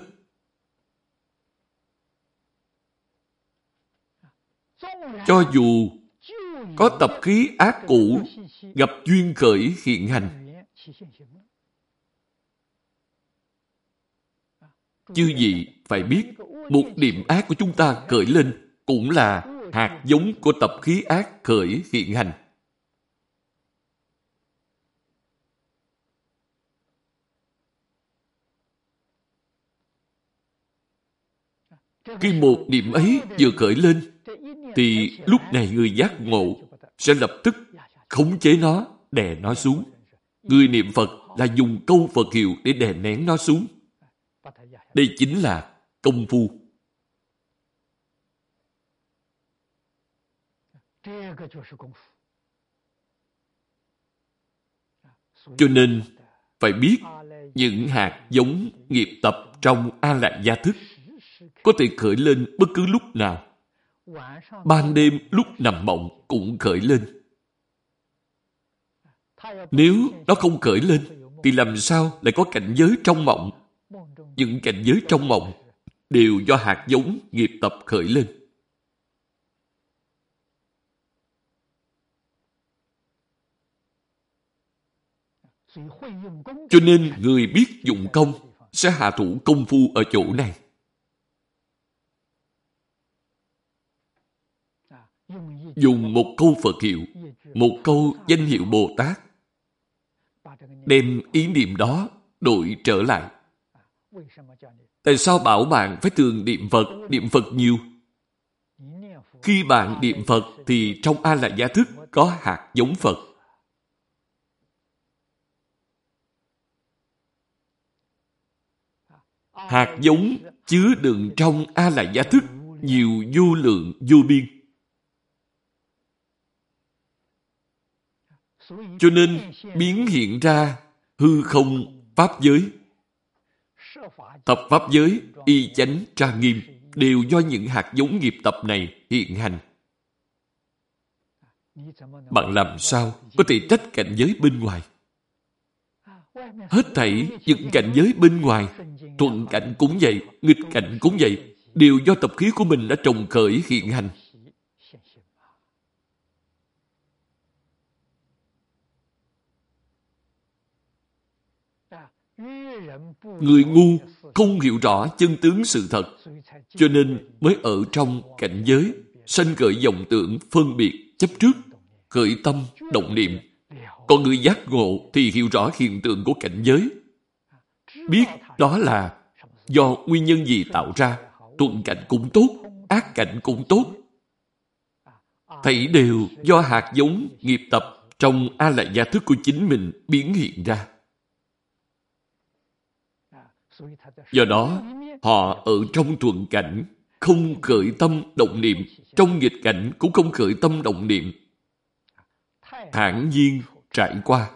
Cho dù có tập khí ác cũ gặp duyên khởi hiện hành. Chư gì phải biết, một điểm ác của chúng ta khởi lên cũng là hạt giống của tập khí ác khởi hiện hành. Khi một điểm ấy vừa khởi lên, thì lúc này người giác ngộ sẽ lập tức khống chế nó, đè nó xuống. Người niệm Phật là dùng câu Phật hiệu để đè nén nó xuống. Đây chính là công phu. Cho nên, phải biết những hạt giống nghiệp tập trong A Lạc Gia Thức có thể khởi lên bất cứ lúc nào. Ban đêm lúc nằm mộng cũng khởi lên. Nếu nó không khởi lên, thì làm sao lại có cảnh giới trong mộng? Những cảnh giới trong mộng đều do hạt giống nghiệp tập khởi lên. Cho nên người biết dụng công sẽ hạ thủ công phu ở chỗ này. Dùng một câu Phật hiệu, một câu danh hiệu Bồ Tát, đem ý niệm đó đổi trở lại. Tại sao bảo bạn phải thường niệm Phật, niệm Phật nhiều? Khi bạn niệm Phật thì trong A là gia thức có hạt giống Phật. Hạt giống chứa đựng trong A là gia thức nhiều vô lượng vô biên. Cho nên biến hiện ra hư không pháp giới. Tập pháp giới, y chánh tra nghiêm đều do những hạt giống nghiệp tập này hiện hành. Bạn làm sao có thể trách cảnh giới bên ngoài? Hết thảy những cảnh giới bên ngoài, thuận cảnh cũng vậy, nghịch cảnh cũng vậy, đều do tập khí của mình đã trồng khởi hiện hành. Người ngu không hiểu rõ chân tướng sự thật, cho nên mới ở trong cảnh giới, sanh gợi dòng tưởng phân biệt, chấp trước, khởi tâm, động niệm. Còn người giác ngộ thì hiểu rõ hiện tượng của cảnh giới. Biết đó là do nguyên nhân gì tạo ra, thuận cảnh cũng tốt, ác cảnh cũng tốt. Thảy đều do hạt giống nghiệp tập trong A lại gia thức của chính mình biến hiện ra. Do đó, họ ở trong thuận cảnh, không khởi tâm động niệm, trong nghịch cảnh cũng không khởi tâm động niệm. Thản nhiên trải qua.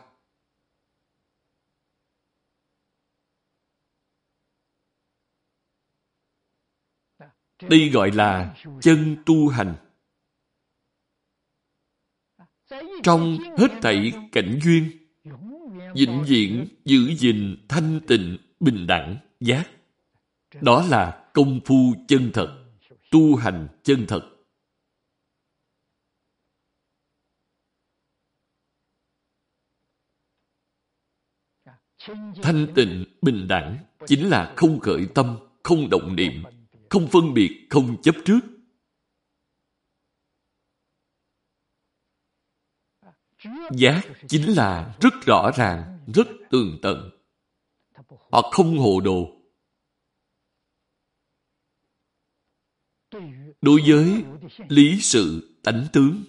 Đây gọi là chân tu hành. Trong hết thảy cảnh duyên, vĩnh viễn giữ gìn thanh tịnh bình đẳng, giác. Đó là công phu chân thật, tu hành chân thật. Thanh tịnh, bình đẳng chính là không khởi tâm, không động niệm, không phân biệt, không chấp trước. Giác chính là rất rõ ràng, rất tường tận. Họ không hồ đồ. Đối với lý sự tánh tướng,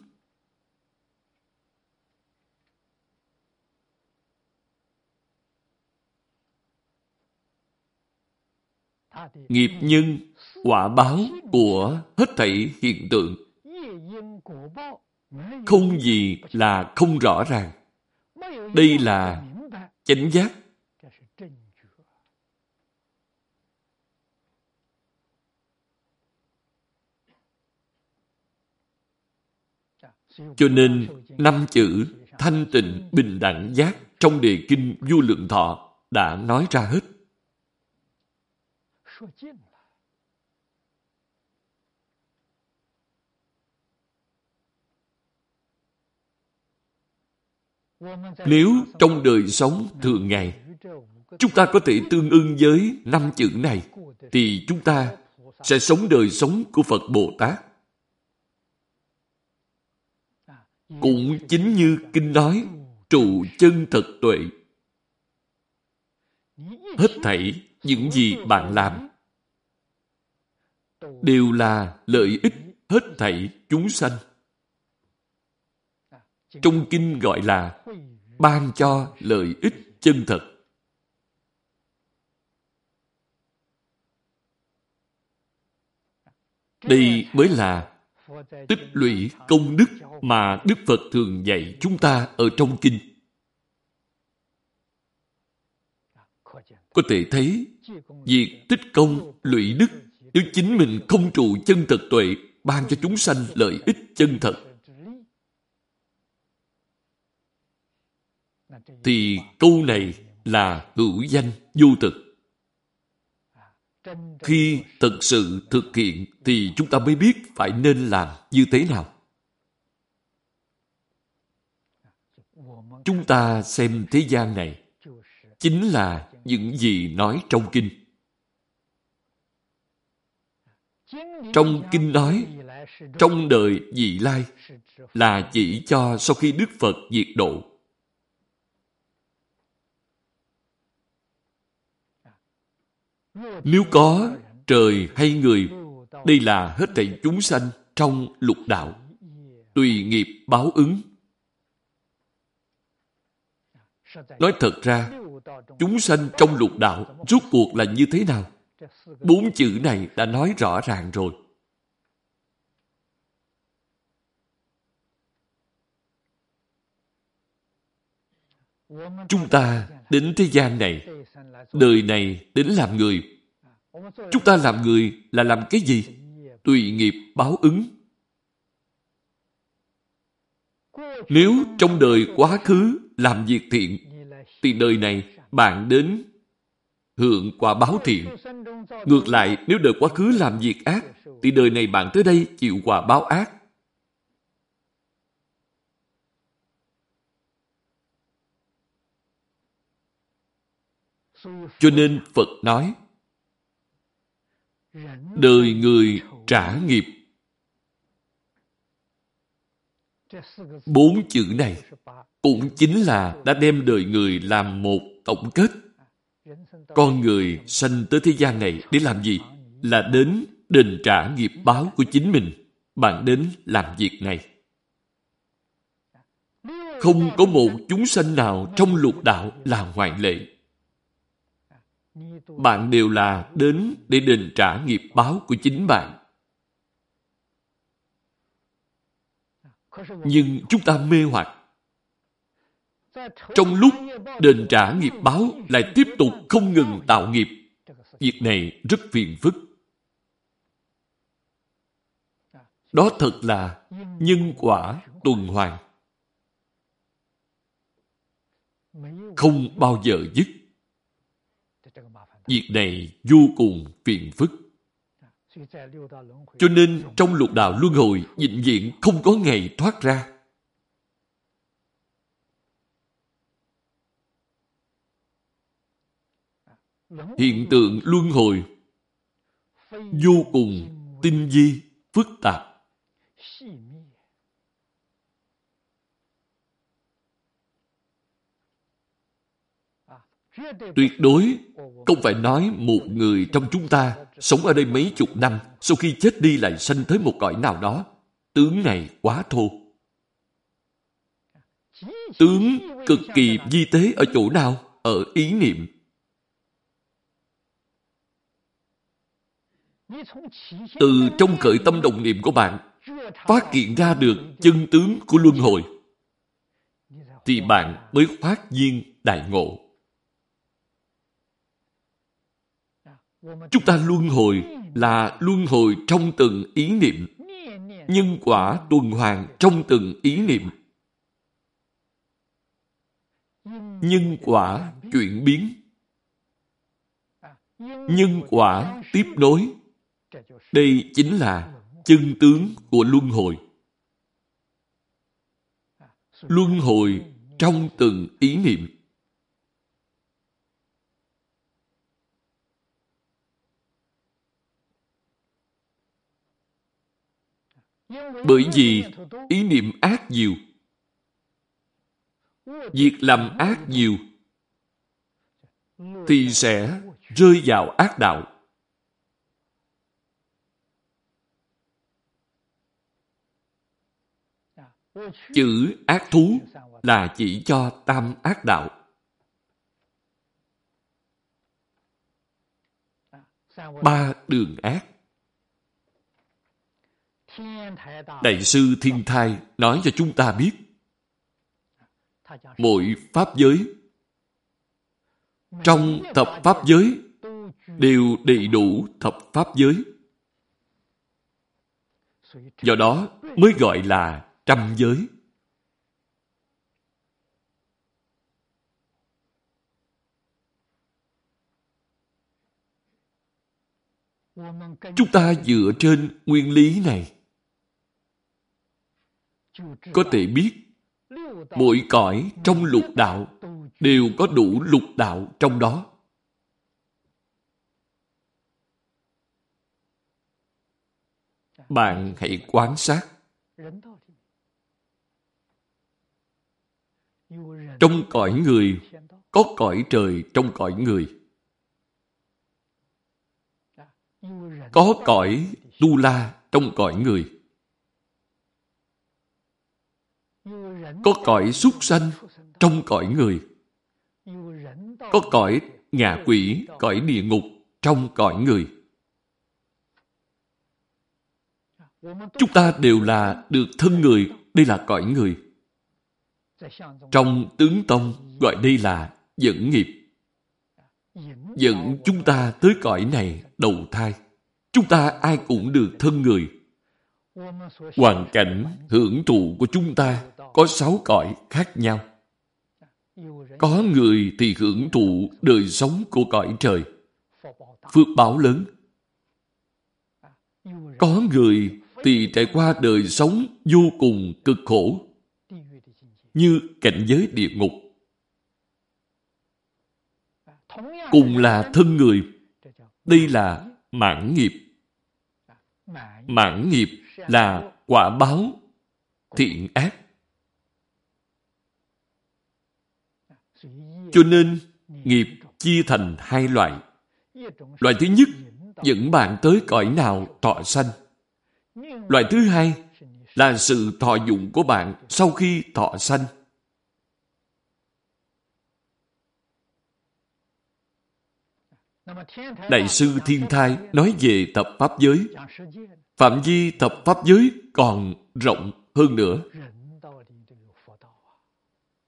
nghiệp nhân, quả báo của hết thảy hiện tượng không gì là không rõ ràng. Đây là chánh giác Cho nên, năm chữ thanh tịnh bình đẳng giác trong đề kinh Du Lượng Thọ đã nói ra hết. Nếu trong đời sống thường ngày, chúng ta có thể tương ưng với năm chữ này, thì chúng ta sẽ sống đời sống của Phật Bồ Tát. Cũng chính như Kinh nói, trụ chân thật tuệ. Hết thảy những gì bạn làm đều là lợi ích hết thảy chúng sanh. Trong kinh gọi là ban cho lợi ích chân thật. Đây mới là tích lũy công đức mà Đức Phật thường dạy chúng ta ở trong kinh. Có thể thấy, việc tích công, lụy đức, nếu chính mình không trụ chân thật tuệ, ban cho chúng sanh lợi ích chân thật, thì câu này là hữu danh vô thực. Khi thực sự thực hiện thì chúng ta mới biết phải nên làm như thế nào. Chúng ta xem thế gian này chính là những gì nói trong kinh. Trong kinh nói, trong đời vị lai là chỉ cho sau khi Đức Phật diệt độ. Nếu có trời hay người, đây là hết thảy chúng sanh trong lục đạo. Tùy nghiệp báo ứng. Nói thật ra, chúng sanh trong lục đạo rốt cuộc là như thế nào? Bốn chữ này đã nói rõ ràng rồi. Chúng ta đến thế gian này, đời này đến làm người. Chúng ta làm người là làm cái gì? Tùy nghiệp báo ứng. Nếu trong đời quá khứ làm việc thiện, thì đời này bạn đến hưởng quả báo thiện. Ngược lại, nếu đời quá khứ làm việc ác, thì đời này bạn tới đây chịu quả báo ác. Cho nên Phật nói, đời người trả nghiệp. Bốn chữ này cũng chính là đã đem đời người làm một tổng kết. Con người sanh tới thế gian này để làm gì? Là đến đền trả nghiệp báo của chính mình. Bạn đến làm việc này. Không có một chúng sanh nào trong lục đạo là ngoại lệ. Bạn đều là đến để đền trả nghiệp báo của chính bạn. Nhưng chúng ta mê hoặc trong lúc đền trả nghiệp báo lại tiếp tục không ngừng tạo nghiệp. Việc này rất phiền phức. Đó thật là nhân quả tuần hoàn. Không bao giờ dứt. Việc này vô cùng phiền phức. Cho nên trong lục đạo luân hồi, vĩnh viễn không có ngày thoát ra. hiện tượng luân hồi vô cùng tinh vi, phức tạp. Tuyệt đối không phải nói một người trong chúng ta sống ở đây mấy chục năm, sau khi chết đi lại sanh tới một cõi nào đó. Tướng này quá thô. Tướng cực kỳ di tế ở chỗ nào? Ở ý niệm. Từ trong khởi tâm đồng niệm của bạn phát hiện ra được chân tướng của luân hồi thì bạn mới phát duyên đại ngộ. Chúng ta luân hồi là luân hồi trong từng ý niệm, nhân quả tuần hoàn trong từng ý niệm. Nhân quả chuyển biến, nhân quả tiếp nối, đây chính là chân tướng của luân hồi. Luân hồi trong từng ý niệm. Bởi vì ý niệm ác nhiều. Việc làm ác nhiều, thì sẽ rơi vào ác đạo. Chữ ác thú là chỉ cho tam ác đạo. Ba đường ác. Đại sư Thiên Thai nói cho chúng ta biết mỗi pháp giới, trong thập pháp giới đều đầy đủ thập pháp giới. Do đó mới gọi là trăm giới. Chúng ta dựa trên nguyên lý này có thể biết mỗi cõi trong lục đạo đều có đủ lục đạo trong đó. Bạn hãy quan sát. Trong cõi người, có cõi trời trong cõi người. Có cõi tu la trong cõi người. Có cõi súc sanh trong cõi người. Có cõi ngạ quỷ, cõi địa ngục trong cõi người. Chúng ta đều là được thân người, đây là cõi người. Trong tướng tông gọi đây là dẫn nghiệp. Dẫn chúng ta tới cõi này đầu thai. Chúng ta ai cũng được thân người. Hoàn cảnh hưởng thụ của chúng ta có sáu cõi khác nhau. Có người thì hưởng thụ đời sống của cõi trời. Phước báo lớn. Có người thì trải qua đời sống vô cùng cực khổ như cảnh giới địa ngục. Cùng là thân người, đây là mãn nghiệp. Mãn nghiệp là quả báo thiện ác. Cho nên, nghiệp chia thành hai loại. Loại thứ nhất dẫn bạn tới cõi nào thọ sanh. Loại thứ hai là sự thọ dụng của bạn sau khi thọ sanh. Đại sư Thiên Thai nói về tập Pháp giới. Phạm vi tập Pháp giới còn rộng hơn nữa.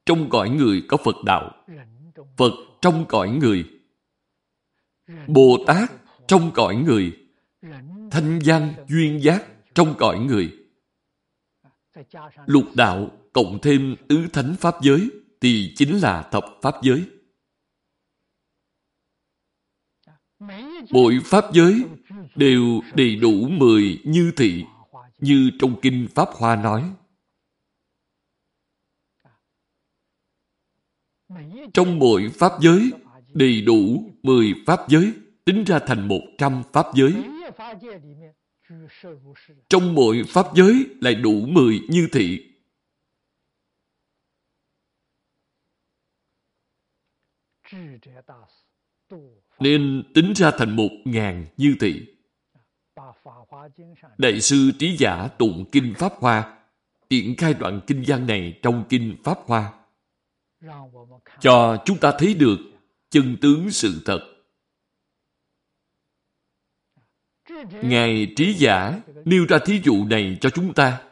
Trong cõi người có Phật đạo. Phật trong cõi người. Bồ Tát trong cõi người. Thanh văn duyên giác trong cõi người. Lục đạo cộng thêm tứ thánh pháp giới thì chính là thập pháp giới. Mỗi pháp giới đều đầy đủ mười như thị, như trong Kinh Pháp Hoa nói. Trong mỗi pháp giới, đầy đủ mười pháp giới, tính ra thành một trăm pháp giới. Trong mỗi pháp giới lại đủ mười như thị. Nên tính ra thành một ngàn như thị. Đại sư Trí Giả tụng Kinh Pháp Hoa, triển khai đoạn kinh văn này trong Kinh Pháp Hoa cho chúng ta thấy được chân tướng sự thật. Ngài trí giả nêu ra thí dụ này cho chúng ta,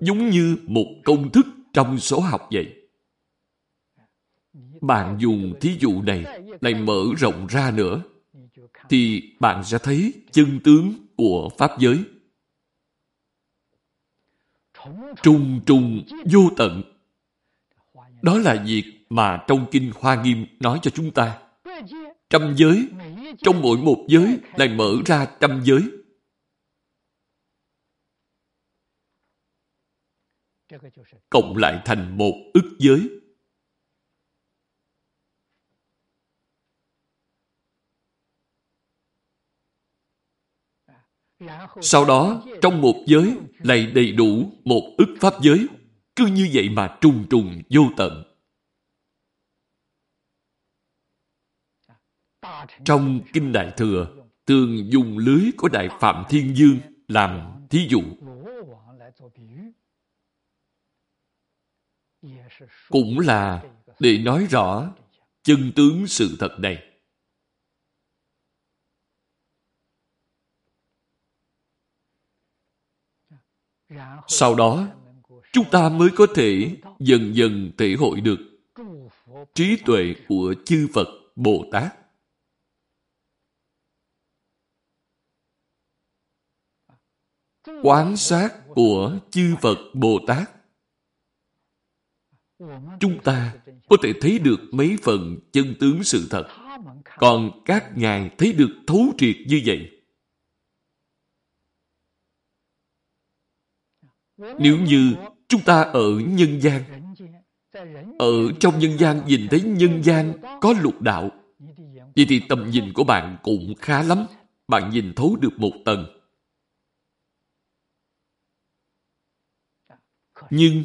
giống như một công thức trong số học vậy. Bạn dùng thí dụ này lại mở rộng ra nữa, thì bạn sẽ thấy chân tướng của Pháp giới. Trùng trùng vô tận. Đó là việc mà trong Kinh Hoa Nghiêm nói cho chúng ta. Trăm giới, trong mỗi một giới lại mở ra trăm giới. Cộng lại thành một ức giới. Sau đó, trong một giới lại đầy đủ một ức pháp giới. Cứ như vậy mà trùng trùng vô tận. Trong Kinh Đại Thừa, thường dùng lưới của Đại Phạm Thiên Dương làm thí dụ. Cũng là để nói rõ chân tướng sự thật này. Sau đó, chúng ta mới có thể dần dần thể hội được trí tuệ của chư Phật Bồ Tát. Quán sát của chư Phật Bồ Tát chúng ta có thể thấy được mấy phần chân tướng sự thật. Còn các ngài thấy được thấu triệt như vậy. Nếu như chúng ta ở nhân gian, ở trong nhân gian nhìn thấy nhân gian có lục đạo, vậy thì tầm nhìn của bạn cũng khá lắm. Bạn nhìn thấu được một tầng. Nhưng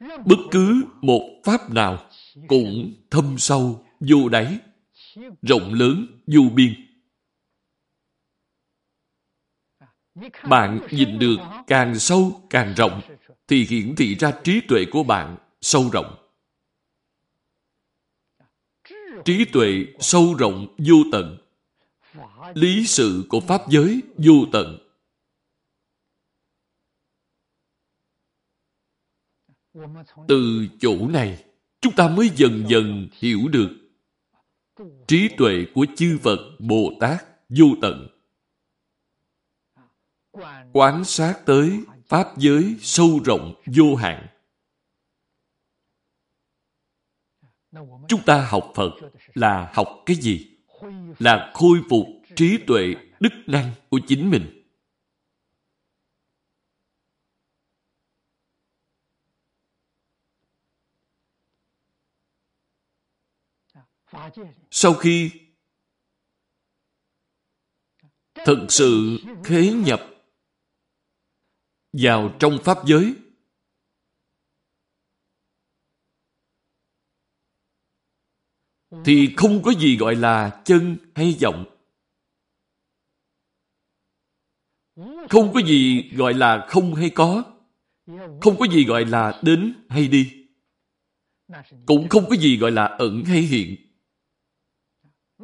bất cứ một pháp nào cũng thâm sâu, vô đáy, rộng lớn, vô biên. Bạn nhìn được càng sâu, càng rộng, thì hiển thị ra trí tuệ của bạn sâu rộng. Trí tuệ sâu rộng vô tận. Lý sự của Pháp giới vô tận. Từ chỗ này, chúng ta mới dần dần hiểu được trí tuệ của chư Phật Bồ Tát vô tận. Quán sát tới Pháp giới sâu rộng vô hạn. Chúng ta học Phật là học cái gì? Là khôi phục trí tuệ, đức năng của chính mình. Sau khi thực sự khế nhập vào trong Pháp giới, thì không có gì gọi là chân hay vọng. Không có gì gọi là không hay có. Không có gì gọi là đến hay đi. Cũng không có gì gọi là ẩn hay hiện.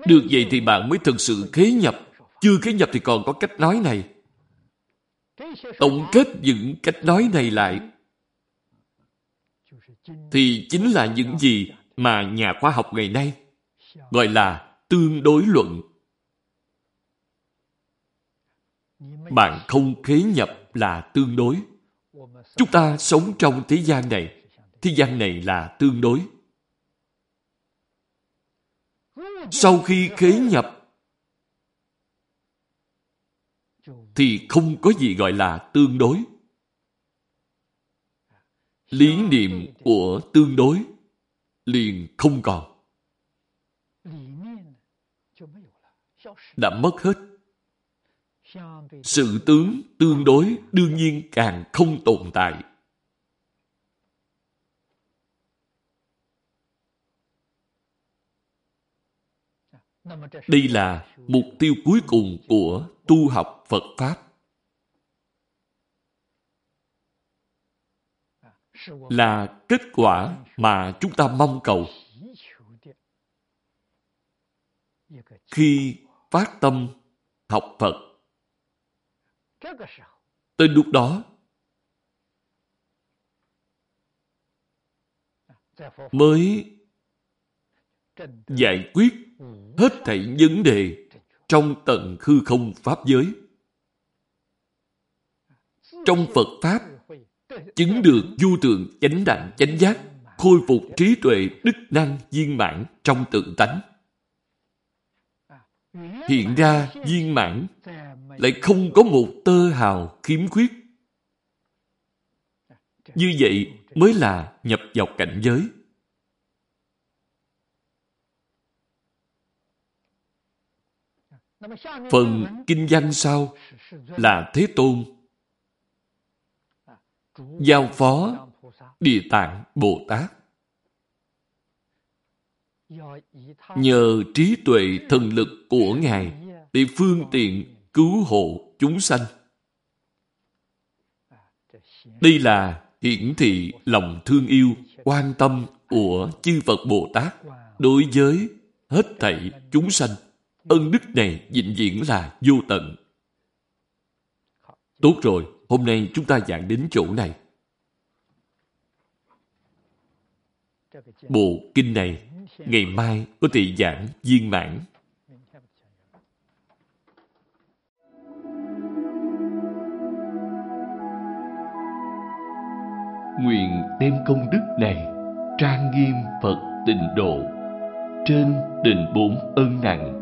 Được vậy thì bạn mới thực sự khế nhập. Chưa khế nhập thì còn có cách nói này. Tổng kết những cách nói này lại, thì chính là những gì mà nhà khoa học ngày nay gọi là tương đối luận. Bạn không khế nhập là tương đối. Chúng ta sống trong thế gian này. Thế gian này là tương đối. Sau khi khế nhập thì không có gì gọi là tương đối. Lý niệm của tương đối liền không còn. Đã mất hết. Sự tướng tương đối đương nhiên càng không tồn tại. Đây là mục tiêu cuối cùng của tu học Phật Pháp. Là kết quả mà chúng ta mong cầu. Khi phát tâm học Phật, tới lúc đó mới giải quyết hết thảy vấn đề trong tận hư không Pháp giới. Trong Phật Pháp, chứng được du tượng chánh đẳng chánh giác, khôi phục trí tuệ đức năng viên mãn trong tự tánh. Hiện ra viên mãn lại không có một tơ hào khiếm khuyết. Như vậy mới là nhập vào cảnh giới. Phần kinh danh sau là Thế Tôn giao phó Địa Tạng Bồ Tát. Nhờ trí tuệ thần lực của Ngài để phương tiện cứu hộ chúng sanh. Đây là hiển thị lòng thương yêu, quan tâm của chư Phật Bồ Tát đối với hết thảy chúng sanh. Ân đức này vĩnh viễn là vô tận. Tốt rồi, hôm nay chúng ta giảng đến chỗ này. Bộ kinh này ngày mai có thể giảng viên mãn. Nguyện đem công đức này trang nghiêm Phật tịnh độ trên đền bốn ân nặng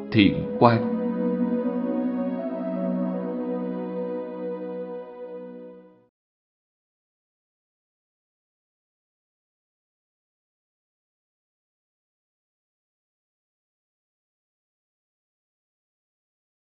thiện quan.